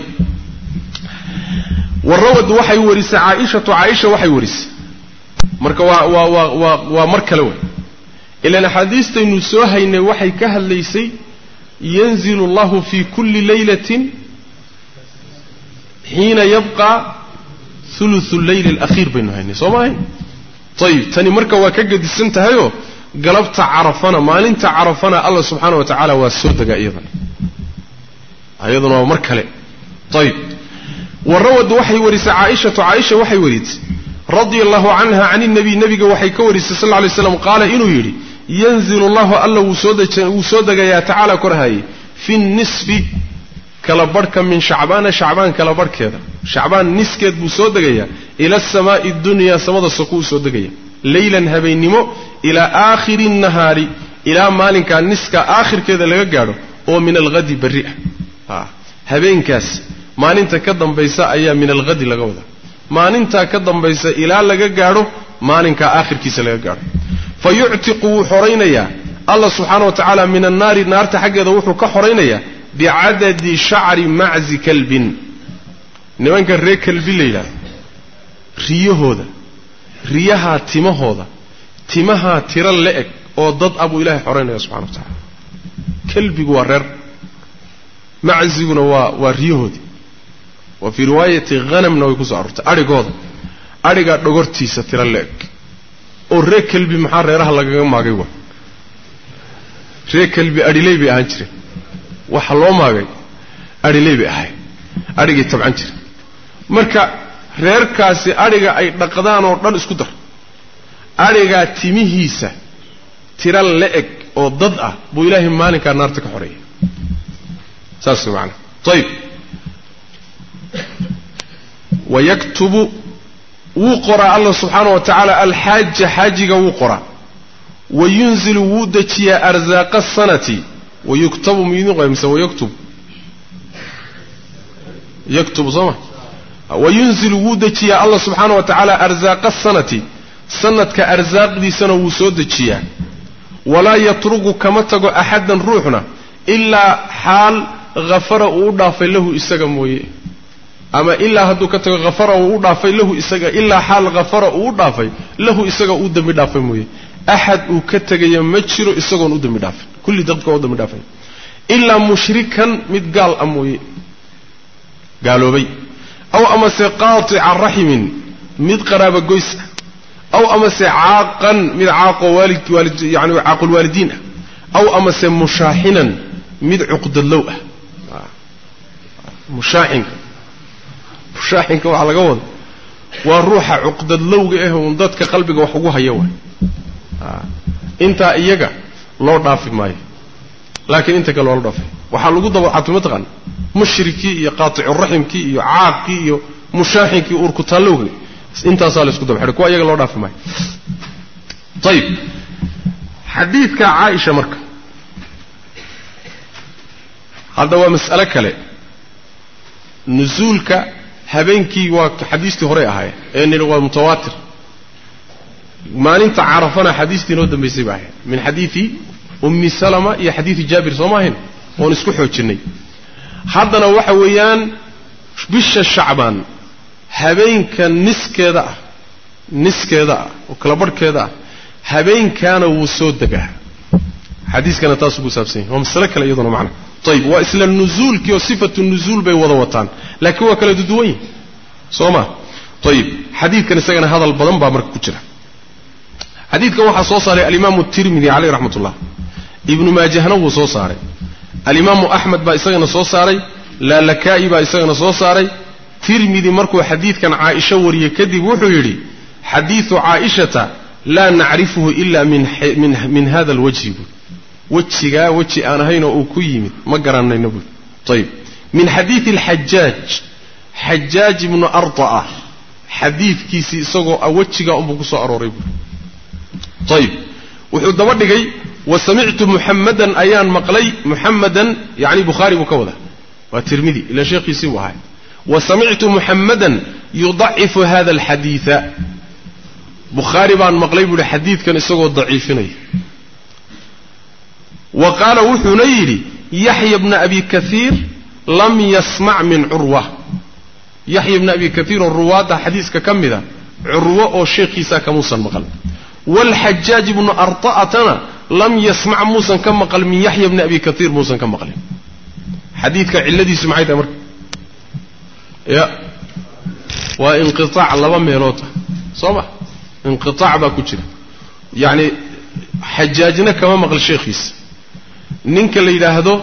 warawad waxay warisay caaishatu caaisha waxay warisay. Marka waa waa waa waa waa mar kale wey. Ilaan axaadiistaynu soo haynay waxay ka hadlaysay yanzilu allahu fi kulli laylatin xiina yabqa uluثu leyli alakhiir baynu haynay soo maahay ayib tani marka waa ka gedisan tahayoo galabta carafana maalinta carafana allah subxaana wa tacaala waa soo degaa iyadana. Iyaduna waa mar kale. Ayib warawad waxay warisay caaishatu caaisha waxay warisay radia allahu canha can inabiy nebiga waxay ka warisay sal lla lay slam qaala inuu yidhi yanzilu allahu alla wuu soo degayaa tacaala korhaye fi nisfi kala barhka min shacbaana shacbaan kala barhkeeda. Shacbaan niskeed buu soo degayaa ila asamaai dunyaa samada sokuu soo degaya leylan habeennimo ilaa aakhiri nahaari ilaa maalinkaa niska aakhirkeeda laga gaadho oo min alhadi berri ah. Habeenkaas maalinta ka dambaysa ayaa min alhadi laga wadaa. Maalintaa ka dambaysa ilaa laga gaadho maalinkaa aakhirkiisa laga gaadho. Fa yuctiqu wuu xoraynayaa. Allah subxaana wa tacaala min annaari naarta xaggeeda wuxuu ka xoraynayaa bicadadi shacri maczi kalbin nimanka reer kalbi la yidhahdo riyahooda riyahaa timahooda timahaa tiro la-eg oo dad ah buu ilahay xoraynaya subxana wa tacaala kalbigu waa reer macziguna waa waa riyahoodii wa fii riwaayati hanamna way ku soo arortay adhigooda adhigaa dhogortiisa tiro la-eg oo reer kalbi maxaa reeraha lagaga maagay wa reer kalbi adhiley bay ahaan jireen waxa loo maagay adhiley bay ahay. Adhigay tabcan jira marka reerkaasi adhiga ay dhaqdaan oo dhan isku dar. Adhigaa timihiisa tira la-eg oo dad ah buu ilaahay maalinkaa naarta ka xoreeya saas macanaa ayib wayaktubu wuu qoraa allah subxaana wa tacaala alxaaja xaajiga wuu qoraa. Wayunzilu wuu dejiyaa arsaaqa sanati wayuktabu miidin qoya mise wayaktub yaktubu soo ma wayunzilu wuu dejiyaa allah subxaana wa tacaala arsaaqa sanati sanadka arsaaqdiisana wuu soo dejiyaa walaa yatruku kama tago axadan ruuxna ilaa xaal hafara uu u dhaafay lahu isaga mooye ama ilaa hadduu ka tago hafara uu u dhaafay lahu isaga ilaa xaal hafara uu u dhaafay mooye axad uu ka tegaya ma jiro isagoon u dembi kulli dadka u dembi dhaafay. Ilaa mushrikan mid gaal ah mooye. Gaaloobay. Aw amase qaatica raximin mid qaraaba goys ah. Aw amase caaqan mid caaqoo waalid yani caaqulwaalidiin ah. Aw amase mushaaxinan mid cuqdadlow ah. Mushaaxinka. Mushaaxinka waxaa laga wada waa ruuxa cuqdadlowga ah uun dadka qalbiga wax ugu haya waay. Intaa iyaga loo dhaafi maayo. Laakiin inta kale loola dhaafay waxaa lagu daba xatay mataqaana mushrikii iyo qaaticuraximkii iyo caaqkii iyo mushaaxinkii uurkutaallowga intaasaa la isku daba xidhay. Kuwa iyaga loo dhaafi maayo. Ayib xadiidka caaisha marka. Hadda waa mas'alo kale. Nusuulka habeenkii waa xadiistii horey ahaye ee nidhi waa mutawaatir maalinta carafana xadiistii inoo dambaysay ba ahayd min xadiidi ummi salama iyo xadiidi jaabir soo ma ahayn oon isku xoojinnay haddana waxa weeyaan bisha shacbaan habeenka niskeeda ah niskeeda ah oo kala barhkeeda ah habeenkaana wuu soo degaa. Xadiiskana taasuu ku saabsan yahy waa masale kale iyaduna macna. Ayib waa isla nuzuulkii oo sifatu nuzuul bay wada wataan. Laakiin waa kala duduwan yihiin soo ma? Ayib xadiidkan isagana hadal badan baa marka ku jira xadiidkan waxaa soo saaray alimaamu tirmidi caleyh raxmat ullah ibnu maajahna wuu soo saaray. Alimaamu axmed baa isagana soo saaray. Laalakaa'i baa isagana soo saaray. Tirmidi markuu xadiidkan caaisho wariyey kadib wuxuu yidhi xadiidu caaishata laa nacrifuhu ila min hada alwajhi. Buui wejigaa weji aan ahaynoo uu ku yimid ma garanayno buui ayib min xadiidi alxajaaj xajaaj ibnu arda'a. Xadiidkiisii isagoo wejigaa unbuu ku soo arooray buui ayib wuxuu daba dhigay wa samictu muxamadan ayaan maqlay muxamadan yani bukhaari buu ka wadaa. Waa tirmidi ila sheekhiisii buu ahay wa samictu muxamadan yudacifu hada alxadiida bukhaari baan maqlay buuhi xadiidkan isagoo daciifinaya. Wa qaala wuxuuna yidhi yaxya bna abi kaiir lam yasmac min curwa yaxya bna abi kaiir oo ruwaadda xadiiska ka mida curwo oo sheekhiisaa kamuusan maqal waalxajaaj ibnu arta'atana lam yasmac muusan ka maqal min yaxya bni abi kaiir muusan ka maqlin xadiidka cilladiisu maxay tahay marka ya waa inqiaac laba meelood ah soo ma inqiaac baa ku jira yacni xajaajna kama maqal sheekhiisa ninka la yidhaahdo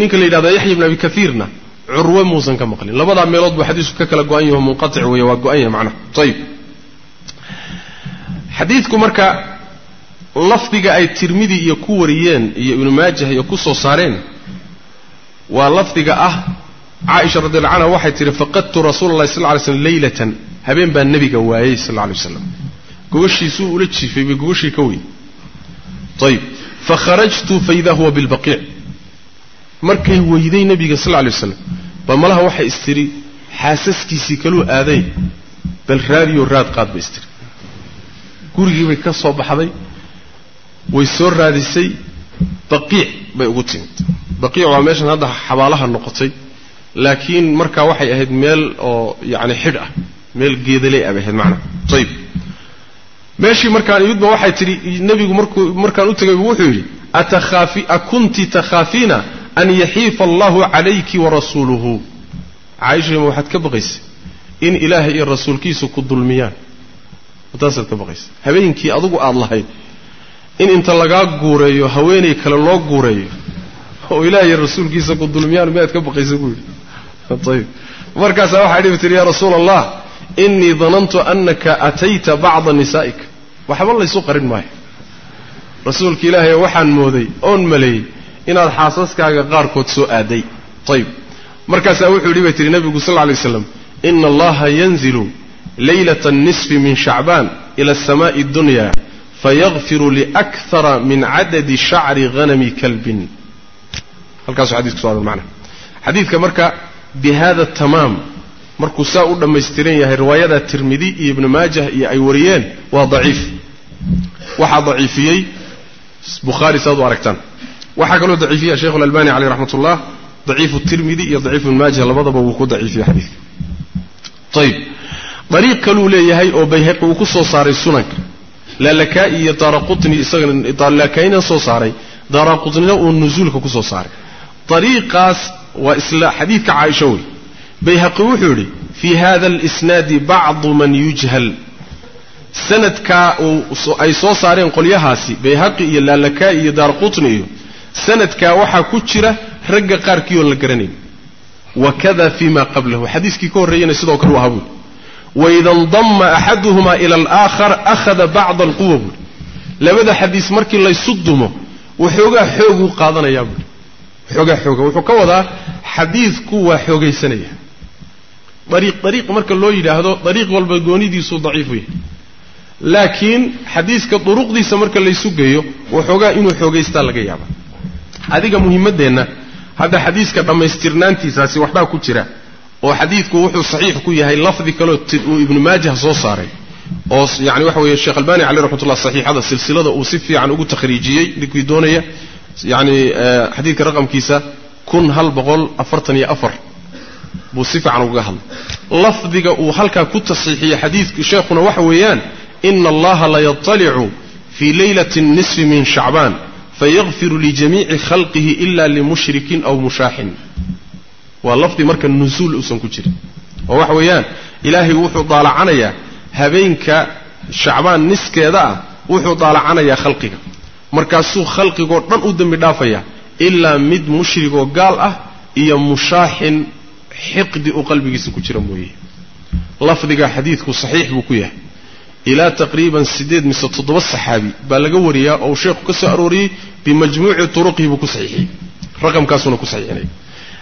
ninka la yidhahdo yaxya bn abi kaiirna curwe muusan ka maqlin labadaa meelood buu xadiisku ka kala go-an yaho munqatic weeye waa go-an yahay macnaha ayib xadiidku marka lafdiga ay tirmidi iyo ku wariyeen iyo ibnu maajah iyo ku soo saareen waa lafdiga ah caaisha radi alla canha waxay tihi faqadtu rasuula allahi sal lla slm leylatan habeen baa nebiga waayey sal alla alay waslam gogashiisuu ula jiifay bay gogashii ka weyn ayib fakharajtu faida huwa bilbaqiic. Markay weyday nebiga sal lla lay waslam ba malaha waxay istiri xaasaskiisii kaluu aaday bal raadiyoo raad qaad bay istiri gurigii bay ka soo baxday way soo raadisay baqiic bay ugu timid. Baqiic waa meeshan hadda xabaalaha noqotay laakiin markaa waxay ahayd meel oo yacni xidh ah meel geedaley ah bay ahayd macnaha. Ayib meeshii markaan imidba waxay tidhi nebigu markuu markaan u tegay wuxuu yidhi atakhaafi akunti takhaafiina an yaxiifa allahu calayki warasuuluhu caaishama waxaad ka baqaysay in ilaahay iyo rasuulkiisu ku dulmiyaan taasaad ka baqaysa habeenkii adugu aada lahayd in inta lagaa guureeyo haweenay kale loo guureeyo oo ilaah iyo rasuulkiisa ku dulmiyaan miyaad ka baqaysa buu yidhi. Ayib markaasaa waxaa dhibi tihi yaa rasuula allah innii danantu annaka atayta bacda nisaa'ika waxba laysu qarin maayo. Rasuulka ilaahay waxaan mooday oon maleeyey inaad xaasaskaaga qaarkood soo aaday. Ayib markaasaa wuxuu yidhi bay nebigu sal lla alay waslam ina allaha yanzilu laylata annisfi min shacbaan ila asamaai addunya fayakfiru liakthara min cadadi shacri hanami kalbin halkaasuu xadisku so mana xadiidka marka bi tamaam markuu saa u dhammaystiran yahay riwaayada tirmidi iyo ibnu maajah iyo ay wariyeen waa daciif waxaa daciifiyey bukhaari saad u aragtaan waxaa kaloo daciifiya sheikhu alalbani caleyh raxmat ullah daciifu tirmidi iyo daciifu ibnu maajah labadaba wuu ku daciifiyey xadiidka ayib dariiq kaluu leeyahay oo bayhaqi uu ku soo saaray sunanka laalakaa'i iyo daaraqutni isagana laakaa'ina soo saaray. Daaraqutnina uu nusuulka ku soo saaray. Dariiqaas waa isla xadiidka caaisha wey. Bayhaqi wuxuu yidhi fii hada alisnaadi bacdu man yujhal. Sanadkaa ay soo saareen qolyahaasi bayhaqi iyo laalakaa'i iyo daaraqutni iyo sanadkaa waxaa ku jira ragga qaarkii oon la garanayn. Wakada fii ma qablahu. Xadiiskii ka horreeyana sidoo kale u ahaa buuri waida ndama axaduhuma ila alaakhar akhada bacda alquwa buuri labada xadiis markii laysu dumo waxoogaa xooguu qaadanayaa buuri waxoogaa xooga wuxuu ka wadaa xadiidku waa xoogaysanaya. Dariiq dariiq marka loo yidhaahdo dariiq walba goonidiisuu daciifu yahay laakiin xadiiska duruqdiisa marka laysu geeyo waxoogaa inuu xoogaystaa laga yaaba adiga muhimmaddeenna hadda xadiiska dhammaystirnaantiisaasi waxbaa ku jira oo xadiidku wuxuu saxiix ku yahay lafdi kaleo uu ibnu maajah soo saaray oo yani waxa weeye sheekh albani caleyh raxmatullah saxiixada silsilada uu si fiican ugu takhriijiyey ninkii doonaya yani xadiidka raqamkiisa kun hal boqol afartan iyo afar buu si fiican ugaga hadlay. Lafdiga uu halkaa ku tasxiixiyey xadiidka sheekhuna waxa weeyaan ina allaha layatalicu fii leylati nisfi min shacbaan fayakfiru lijamiici khalqihi ila limushrikin aw mushaaxin waa lafdi marka nusuul uusan ku jirin. Oo waxa weeyaan ilaahay wuxuu daalacanayaa habeenka shacbaan niskeeda ah wuxuu daalacanayaa khalqiga. Markaasuu khalqigoo dhan u dembi dhaafayaa ilaa mid mushrigoo gaal ah iyo mushaaxin xiqdi uu qalbigiisa ku jira mooye. Lafdiga xadiidku saxiix buu ku yahay. Ilaa taqriiban siddeed mise toddoba saxaabi baa laga wariyaa oo uu sheekhu ka soo arooriyey bimajmuuci turuqihi buu ku saxiixiyey. Raqamkaasuuna ku saxiixinaya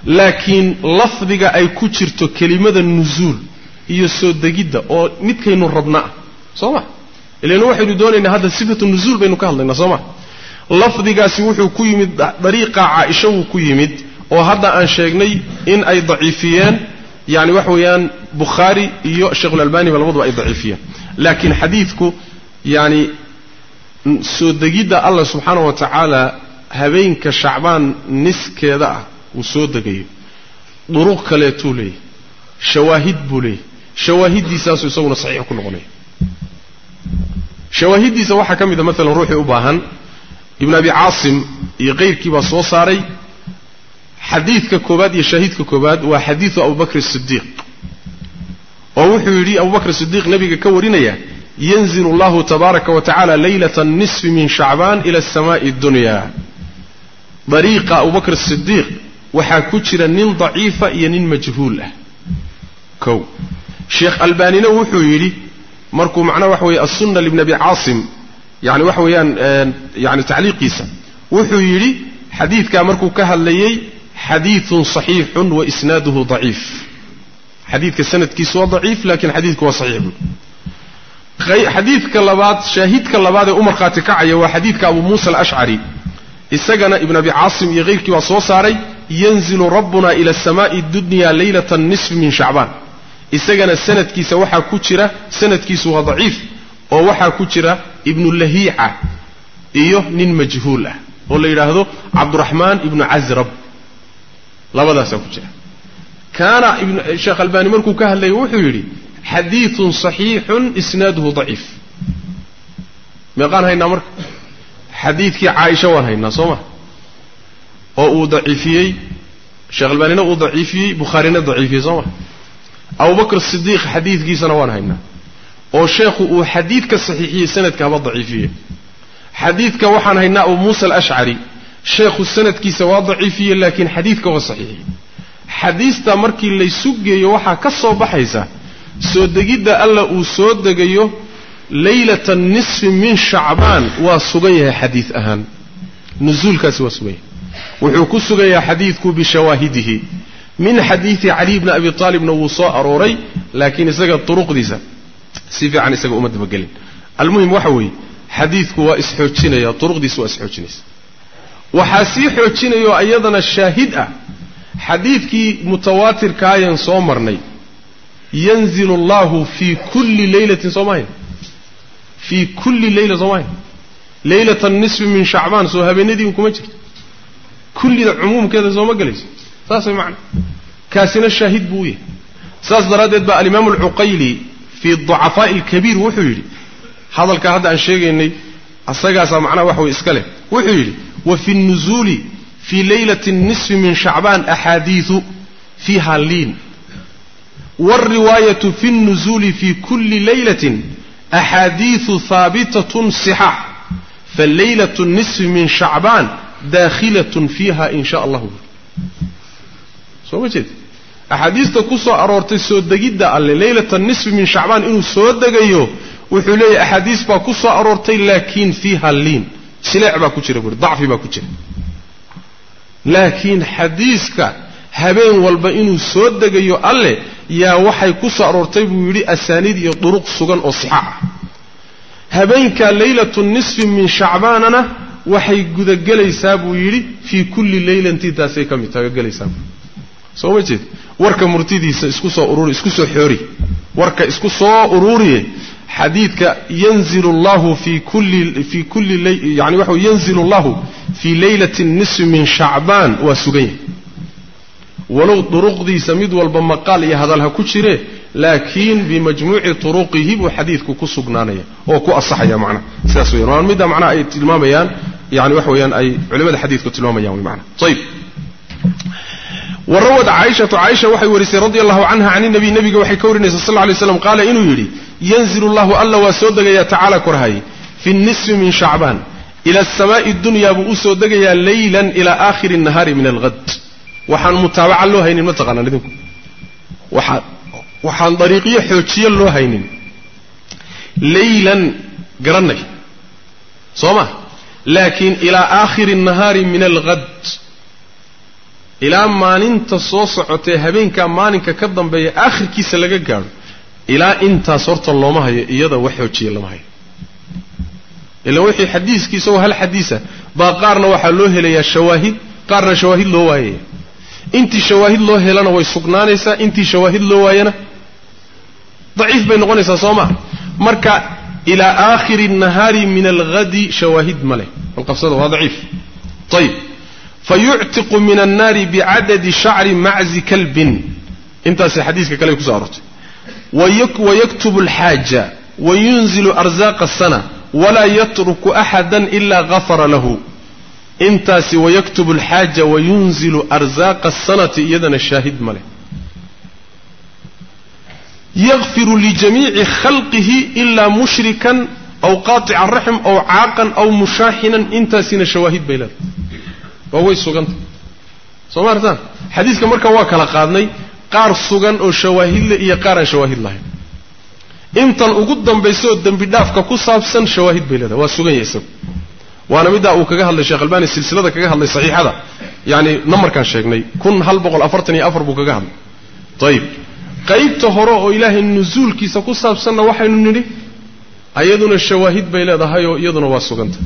laakiin lafdiga ay ku jirto kelimada nusuul iyo soo degidda oo midkaynu rabna ah soo ma? Ilan waxaynu doonaynaa hadda sifatu nusuul baynu ka hadlaynaa soo ma? Lafdigaasi wuxuu ku yimid dariiqa caaisha wuu ku yimid oo hadda aan sheegnay in ay daciifiyeen yani waxa weeyaan bukhaari iyo sheikhulalbani ba labaduba ay daciifiyeen. Laakiin xadiidku yani soo degidda allah subxaana wa tacaala habeenka shacbaan niskeeda ah uu soo degayo duruq kaleetuu leeyahy shawaahid buu leeyahy shawaahiddiisaasuu isaguna saxiix ku noqonaya shawaahiddiisa waxaa ka mid a maalan ruuxii u baahan ibn abi caasim iyo kayrkii baa soo saaray. Xadiidka koobaad iyo shaahidka koobaad waa xadiidu abubakr sidiiq oo wuxuu yidhi abubakr sidiiq nabiga ka warinaya yanzilu allahu tabaaraka wa tacala leylata nisfi min shacbaan ila asamaai dunya dariiqa abubakr sidiiq waxaa ku jira nin daciifa iyo nin majhuul ah. Kow. Sheekh albaanina wuxuu yidhi markuu macnaha waxa weeye assunna libni abi caasim yani waxa weeyaan yani tacliiqiisa wuxuu yidhi xadiidkaa markuu ka hadlayey xadiidun صaxiixun wa isnaaduhu daciif. Xadiidka sanadkiisu waa daciif laakiin xadiidku waa saxiix. Bu xadiidka labaad shaahidka labaad ee u markhaati kacaya waa xadiidka abu muusa alashcari isagana ibn abi caasim iyo keyrkii baa soo saaray yanzilu rabbuna ila asamaai dunya leylata nisfi min shacbaan. Isagana sanadkiisa waxaa ku jira sanadkiisu waa daciif oo waxaa ku jira ibnu lahiica iyo nin majhuul ah oo la yidhaahdo cabduraxmaan ibnu casrab. Labadaasaa ku jira. Kaana sheekh albani markuu ka hadlayay wuxuu yidhi xadiidun صaxiixun isnaaduhu daciif. Meeqaan haynaa marka? Xadiidkii caaisha waan haynaa soo ma oo uu daciifiyey sheekh albanina uu daciifiyey bukhaarina daciifiyey soo ma? Abubakr sidiiq xadiidkiisana waan haynaa oo sheekhu uu xadiidka saxiixiyey sanadka haba daciifiyey. Xadiidka waxaan haynaa abu muusa alashcari sheekhu sanadkiisa waa daciifiyey laakiin xadiidka waa saxiixiyey. Xadiistaa markii laysu geeyo waxaa ka soo baxaysa soo degidda alla uu soo degayo leylata nisfi min shacbaan waa sugan yahay xadiid ahaan. Nusuulkaasi waa sugan yahay wuxuu ku sugan yahay xadiidku bishawaahidihi. Min xadiidi caliy bni abi aalibna wuu soo arooray laakiin isaga turuqdiisa si fiican isaga uma dabagelin. Almuhim waxa weeye xadiidku waa isxoojinaya turuqdiisa waa isxoojinaysa. Waxaa sii xoojinayo iyadana shaahid ah xadiidkii mutawaatirkaayan soo marnay yanzilu allahu fii kulli leylatin soo mahayn. Fii kulli leyla soo mahayn. Leylata nisfi min shacbaan soo habeenadiin kuma jirto kullida cumuumkeeda sooma gelayso saas way macna kaasina shaahid buu u yahay saas daraaddeed baa alimaamu alcuqayli fii ducafaa'i alkabiir wuxuu yidhi hadalkaa hadda aan sheegaynay asagaasaa macnaha waxa way iska leh wuxuu yidhi wa fi nnuzuuli fii leylati nisfi min shacbaan axaadiidu fiiha liin wاlriwaayatu fi الnuzuuli fi kuli laylatin axaadiidu haabitatun صixaax falaylaة الnisfi min shacbaan daakhilaة fiiha in sha allahu soo ma jeed axaadiista ku soo aroortay soo degidda alle leylata nisfi min shacbaan inuu soo degayo wuxuu leeyahy axaadiis baa ku soo aroortay laakiin fiiha liin sileec baa ku jira buuri dacfi baa ku jira laakiin xadiiska habeen walba inuu soo degayo alle yaa waxay ku soo aroortay buu yidhi asaaniid iyo duruq sugan oo sixaax ah habeenka leylatu nisfi min shacbaanana waxay gudagelaysaa buu yidhi fii kulli leylantii taasay ka mid tagagelaysaa soo ma jeed? Warka murtidiisa isku soo ururi isku soo xoori. Warka isku soo ururiye xadiidka yanzilu allahu fii kulli fii kulli yani waxa yanzilu allahu fii leylati nisfi min shacbaan waa sugan yahay walow duruqdiisa mid walba maqaal iyo hadal ha ku jire laakiin bimajmuuci turuqihi buu xadiidku ku sugnaanaya oo ku asaxaya macnaha sidaas weyan waa midda macnaha ay tilmaamayaan yani waxa weeyaan ay culimada xadiidku tilmaamayaan wy macnaha ayib warawad caaishatu caaisha waxay warisay radi allahu canha can inabiy nabiga waxay ka warinaysa sal lay slam qaala inuu yidhi yanzilu llahu alla waa soo degayaa tacaala korhay fi nisfi min shacbaan ila asamaai dunya buu u soo degayaa leylan ila aakhiri nahaari min alhad waxaan mutaabaca loo haynin ma taqaanaan idinku. Waxaan waxaan dariiqyo xoojiyo loo haynin. Leylan garanay soo ma? Laakiin ilaa aakhiri nahaari min alhad ilaa maalinta soo socotee habeenkaa maalinka ka dambeeya aakhirkiisa laga gaadho. Ilaa intaas horta looma hayo iyada wax xoojiya lama hayo. Ilaan wixii xadiiskii isagoo hal xadiisa baa qaarna waxaa loo helayaa shawaahid qaarna shawaahid loo waayaya intii shawaahid loo helana way sugnaanaysaa intii shawaahid loo waayana daciif bay noqonaysaa soo maa marka ilaa aakhiri nahaari min alghadi shawaahid ma leh. Alqabsada waa daciif. Ayib fayuctiqu min annaari bicadadi shacri maczi kalbin. Intaasay xadiiska kale kuso arortay wayaktubu alxaaja wayunzilu arzaaqa asana walaa yatruku axada ila gafara lahu intaasi wayaktubu alxaaja wayunzilu arzaaqa asanati iyadana shaahid ma leh. Yakfiru lijamiici khalqihi ilaa mushrikan aw qaatica raxm aw caaqan aw mushaaxinan intaasina shawaahid bay leedahay. Waa way suganta. Soo ma artaan xadiiska marka waa kala qaadnay qaar sugan oo shawaahidle iyo qaar aan shawaahid lahayn. Intan ugu dambaysa oo dembi dhaafka ku saabsan shawaahid bay leedahay. Waa sugan yahay isagu waana middaa uu kaga hadlay sheekh albani silsilada kaga hadlay saxiixada. Yacani namarkaan sheegnay kun hal boqol afartan iyo afar buu kaga hadlay. Ayib qaybta hore oo ilaahay nusuulkiisa ku saabsanna waxaynu nidhi ayaduna shawaahid bay leedahay oo iyaduna waa suganta.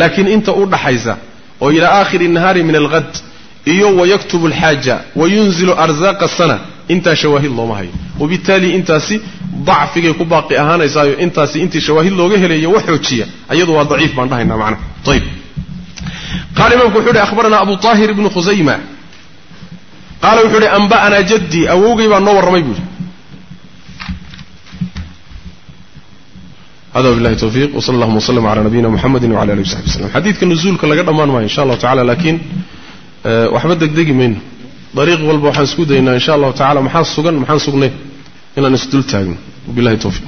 Laakiin inta u dhaxaysa oo ilaa aakhiri nahaari min alghad iyo wayaktubu alxaaja wayunzilu arzaaqa sana intaa shawaahid looma hayo. Wabittaali intaasi dacfigay ku baaqi ahaanaysaayo intaasi intii shawaahid looga helayo wax xoojiya. Ayadu waa daciif baan dhahaynaa macnaha. Ayib qaala imaamku wuxuu uhi akhbaranaa abu طaahir ibnu khusayma qaala wuxuu uhi anba'anaa jaddii awowgay baa noo warramay buu yidhi. Hada billahi tawfiiq wsala allahuma wslm cala nabiyina muxamedi wcala alihi wsaxbi wslam xadiidka nuzuulka laga dhammaan maayo insha allahu tacala laakiin waxba degdegi mayno dariiq walba waxaan isku daynaa insha allahu tacala maxaa sugan maxaan sugnay inaan isdul taagno. Wabillahi tawfiiq